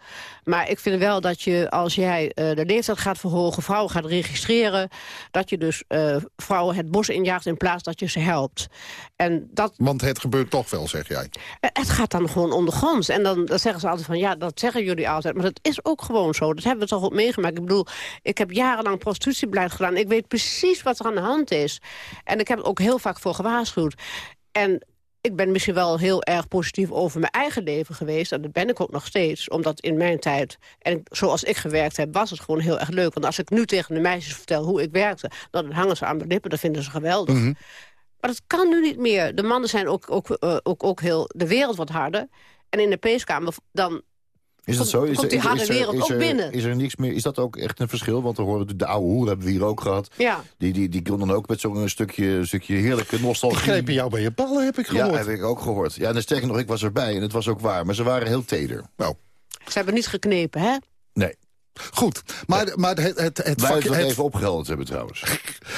Maar ik vind wel dat je, als jij eh, de leeftijd gaat verhogen... vrouwen gaat registreren... dat je dus eh, vrouwen het bos injaagt in plaats dat je ze helpt. En dat, Want het gebeurt toch wel, zeg jij. eh, het gaat dan gewoon ondergronds. En dan, dan zeggen ze altijd van, ja, dat zeggen jullie altijd. Maar dat is ook gewoon zo. Dat hebben we toch ook meegemaakt. Ik bedoel, ik heb jarenlang prostitutiebeleid gedaan. Ik weet precies wat er aan de hand is. En ik heb er ook heel vaak voor gewaarschuwd. En ik ben misschien wel heel erg positief over mijn eigen leven geweest. En dat ben ik ook nog steeds. Omdat in mijn tijd, en zoals ik gewerkt heb, was het gewoon heel erg leuk. Want als ik nu tegen de meisjes vertel hoe ik werkte... dan hangen ze aan mijn lippen, dat vinden ze geweldig. Mhm. Maar dat kan nu niet meer. De mannen zijn ook, ook, eh, ook, ook heel... De wereld wat harder. En in de peeskamer dan Is dat zo? Is, komt die er- harde is er- wereld is ook er, binnen. Is er niks meer? Is dat ook echt een verschil? Want we horen de, de oude hoer hebben we hier ook gehad. Ja. Die, die, die kon dan ook met zo'n stukje, stukje heerlijke nostalgie. Grepen jou bij je ballen, heb ik gehoord. Ja, heb ik ook gehoord. Ja, en sterker nog, ik was erbij en het was ook waar. Maar ze waren heel teder. Nou, Ze hebben niet geknepen, hè? nee. Goed, maar, maar het, het, het, Wij vak, het nog het, even opgehelderd hebben trouwens.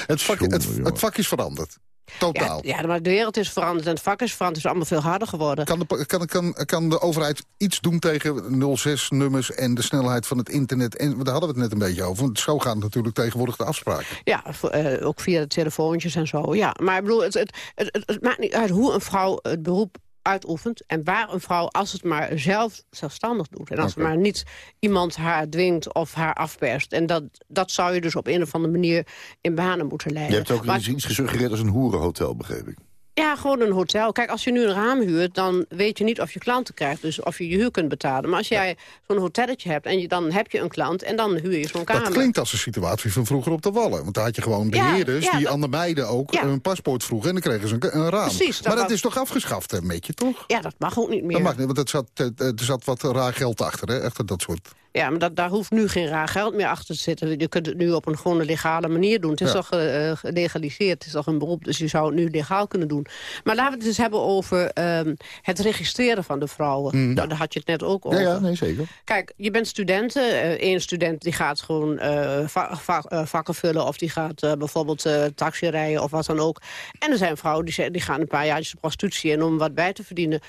het, vak, het, het vak is veranderd. Totaal. Ja, ja, maar de wereld is veranderd en het vak is veranderd. Het is allemaal veel harder geworden. Kan de, kan, kan, kan de overheid iets doen tegen 06-nummers en de snelheid van het internet? En daar hadden we het net een beetje over. Want zo gaan natuurlijk tegenwoordig de afspraken. Ja, eh, ook via de telefoontjes en zo. Ja, maar ik bedoel, het, het, het maakt niet uit hoe een vrouw het beroep uitoefent... en waar een vrouw, als het maar zelf zelfstandig doet. En als Oké. maar niet iemand haar dwingt of haar afperst. En dat, dat zou je dus op een of andere manier in banen moeten Je leiden. hebt ook Maar- iets gesuggereerd als een hoerenhotel, begreep ik. Ja, gewoon een hotel. Kijk, als je nu een raam huurt, dan weet je niet of je klanten krijgt. Dus of je je huur kunt betalen. Maar als jij zo'n hotelletje hebt en je, dan heb je een klant... en dan huur je zo'n kamer. Dat klinkt als een situatie van vroeger op de Wallen. Want daar had je gewoon beheerders ja, die dat- aan de meiden ook een paspoort vroegen. En dan kregen ze een, een raam. Precies, dat maar dat was- is toch afgeschaft, een beetje, toch? Ja, dat mag ook niet meer. Dat mag niet, want het zat, het- er zat wat raar geld achter, hè? Echt dat soort... Ja, maar dat, daar hoeft nu geen raar geld meer achter te zitten. Je kunt het nu op een gewone legale manier doen. Het is Ja. toch eh, gelegaliseerd, het is toch een beroep, dus je zou het nu legaal kunnen doen. Maar laten we het eens hebben over ehm, het registreren van de vrouwen. Nou, daar had je het net ook over. ja, nee, zeker. Kijk, je bent studenten. Eén student die gaat gewoon eh, va- va- eh, vakken vullen... of die gaat eh, bijvoorbeeld eh, taxi rijden of wat dan ook. En er zijn vrouwen die, die gaan een paar jaartjes de prostitutie in... om wat bij te verdienen.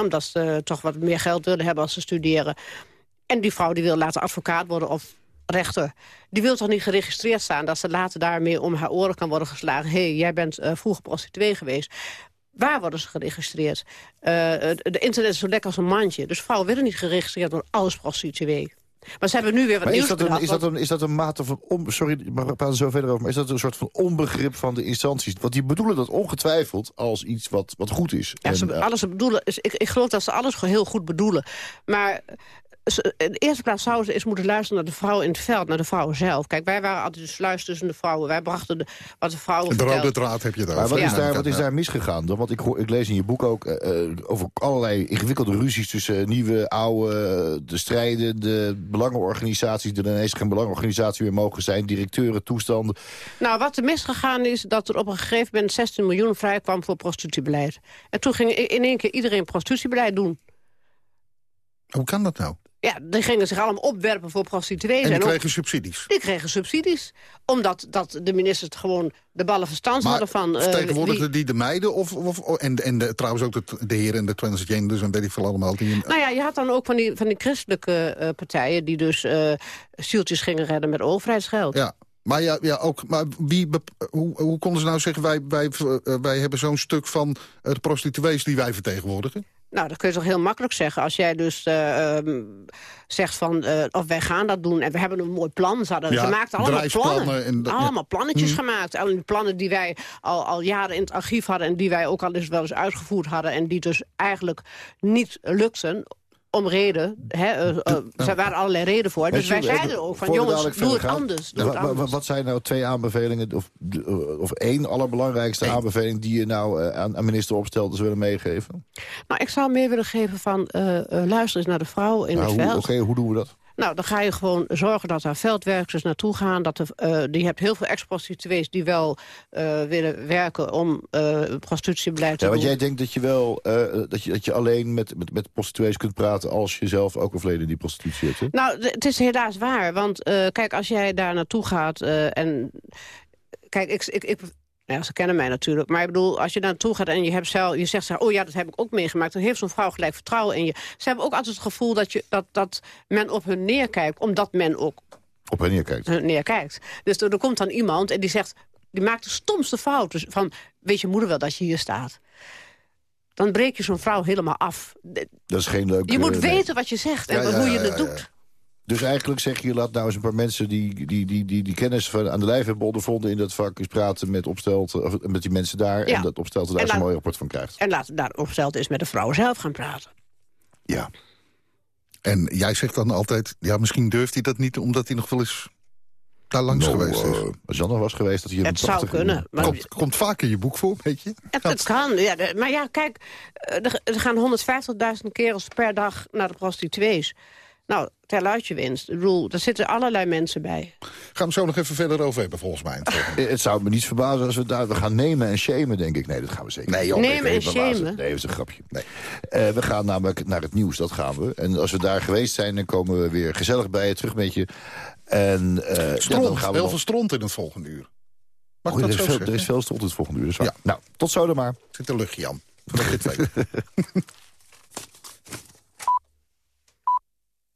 Omdat ze eh, toch wat meer geld willen hebben als ze studeren. En die vrouw die wil later advocaat worden of rechter. Die wil toch niet geregistreerd staan... dat ze later daarmee om haar oren kan worden geslagen. Hé, hey, jij bent eh, vroeger prostituee geweest. Waar worden ze geregistreerd? Eh, de internet is zo lekker als een mandje. Dus vrouwen willen niet geregistreerd worden als prostituee. Maar ze hebben nu weer wat Maar is nieuws dat, een, is, dat een, is dat een mate van... On, sorry, maar we praten zo verder over. Maar is dat een soort van onbegrip van de instanties? Want die bedoelen dat ongetwijfeld als iets wat, wat goed is. Ja, ze, En, eh, alles bedoelen, is, ik, ik geloof dat ze alles heel goed bedoelen. Maar ze- in de eerste plaats zouden ze eens moeten luisteren naar de vrouwen in het veld, naar de vrouwen zelf. Kijk, wij waren altijd de sluis tussen de vrouwen. Wij brachten de, wat de vrouwen De rode draad heb je daar. Maar wat, Ja. is daar, wat is daar misgegaan dan? Want ik, hoor, ik lees in je boek ook eh, eh, over allerlei ingewikkelde ruzies... tussen nieuwe, oude, eh, de strijden, de belangenorganisaties... die er ineens geen belangenorganisatie meer mogen zijn... directeuren, toestanden. Nou, wat er misgegaan is, dat er op een gegeven moment 16 miljoen vrijkwam voor prostitutiebeleid. En toen ging in één keer iedereen prostitutiebeleid doen. Hoe kan dat nou? Ja, die gingen zich allemaal opwerpen voor prostituees. En die kregen subsidies. die kregen subsidies. Omdat dat de ministers gewoon de ballen verstand hadden van... eh, vertegenwoordigden wie- die de meiden? Of, of, en, en de, trouwens ook de, de heren en de transgenders en weet ik veel allemaal. Die in, Nou ja, je had dan ook van die, van die christelijke eh, partijen... die dus eh zieltjes gingen redden met overheidsgeld. ja. Maar, ja, ja, ook, maar wie, hoe, hoe konden ze nou zeggen... wij, wij, wij hebben zo'n stuk van de prostituees die wij vertegenwoordigen? Nou, dat kun je toch heel makkelijk zeggen. Als jij dus eh, ehm, zegt van, eh, of wij gaan dat doen en we hebben een mooi plan. Ze, hadden, Ja, maakten allemaal plannen. en dat- ja. allemaal plannetjes Mhm. gemaakt. Al die plannen die wij al, al jaren in het archief hadden... en die wij ook al eens wel eens uitgevoerd hadden... en die dus eigenlijk niet lukten om reden. Hè, eh, eh, er waren allerlei redenen voor. Dus wij je, zeiden ook van, jongens, doe het anders. Doe het anders. Wat zijn nou twee aanbevelingen, of, of één allerbelangrijkste aanbeveling... die je nou eh, aan, aan minister Opstelten willen meegeven? Nou, ik zou meer willen geven van, eh, eh, luister eens naar de vrouw in Nou, het hoe- veld. Oké, hoe doen we dat? Nou, dan ga je gewoon zorgen dat daar veldwerkers naartoe gaan. Dat er, eh, je hebt heel veel ex-prostituees die wel eh, willen werken om eh prostitutiebeleid te Ja, want jij denkt dat je wel dat, je, dat je alleen met, met, met prostituees kunt praten... als je zelf ook een verleden in die prostitutie hebt, hè? Nou, het is helaas waar. Want kijk, als jij daar naartoe gaat en... Kijk, ik, ik, ik Ja, ze kennen mij natuurlijk. Maar ik bedoel, als je naartoe gaat en je, hebt zelf, je zegt... oh ja, dat heb ik ook meegemaakt... dan heeft zo'n vrouw gelijk vertrouwen in je. Ze hebben ook altijd het gevoel dat, je, dat, dat men op hun neerkijkt... omdat men ook Op hen neerkijkt. hun neerkijkt. Dus er, er komt dan iemand en die zegt... die maakt de stomste fout. Dus van, weet je moeder wel dat je hier staat? Dan breek je zo'n vrouw helemaal af. Dat is geen leuk... Je moet eh, weten wat je zegt en Ja, ja, hoe je het ja, doet. Dus eigenlijk zeg je, laat nou eens een paar mensen die, die, die, die, die kennis van, aan de lijf hebben ondervonden in dat vak... eens praten met, opstelten, of met die mensen daar Ja. en dat opstelten daar zo'n mooi rapport van krijgt. En laat daar opgesteld is met de vrouw zelf gaan praten. Ja. En jij zegt dan altijd, ja, misschien durft hij dat niet... omdat hij nog wel eens daar langs Nou, geweest is. eh, als Jan nog was geweest, dat hij Het zou kunnen, maar- Komt, komt vaak in je boek voor, weet je? Het, het kan, ja, maar ja, kijk, eh, er, er gaan 150.000 kerels per dag naar de prostituees. Nou, ter luidje winst. Ik bedoel, daar zitten allerlei mensen bij. Gaan we zo nog even verder over hebben, volgens mij. het. Eh, Het zou me niet verbazen als we daar we gaan nemen en shamen, denk ik. Nee, dat gaan we zeker Nee, joh, Nemen en shamen? Nee, dat is een grapje. Nee. Eh, we gaan namelijk naar het nieuws, dat gaan we. En als we daar geweest zijn, dan komen we weer gezellig bij je terug met je. En eh, ja, dan gaan we heel nog- veel stront in het volgende uur. Mag Oh, ik er, dat is zo veel, er is veel stront in het volgende uur, dat is waar. Ja. Nou, tot zo dan maar. Zit een luchtje, Jan. Weet.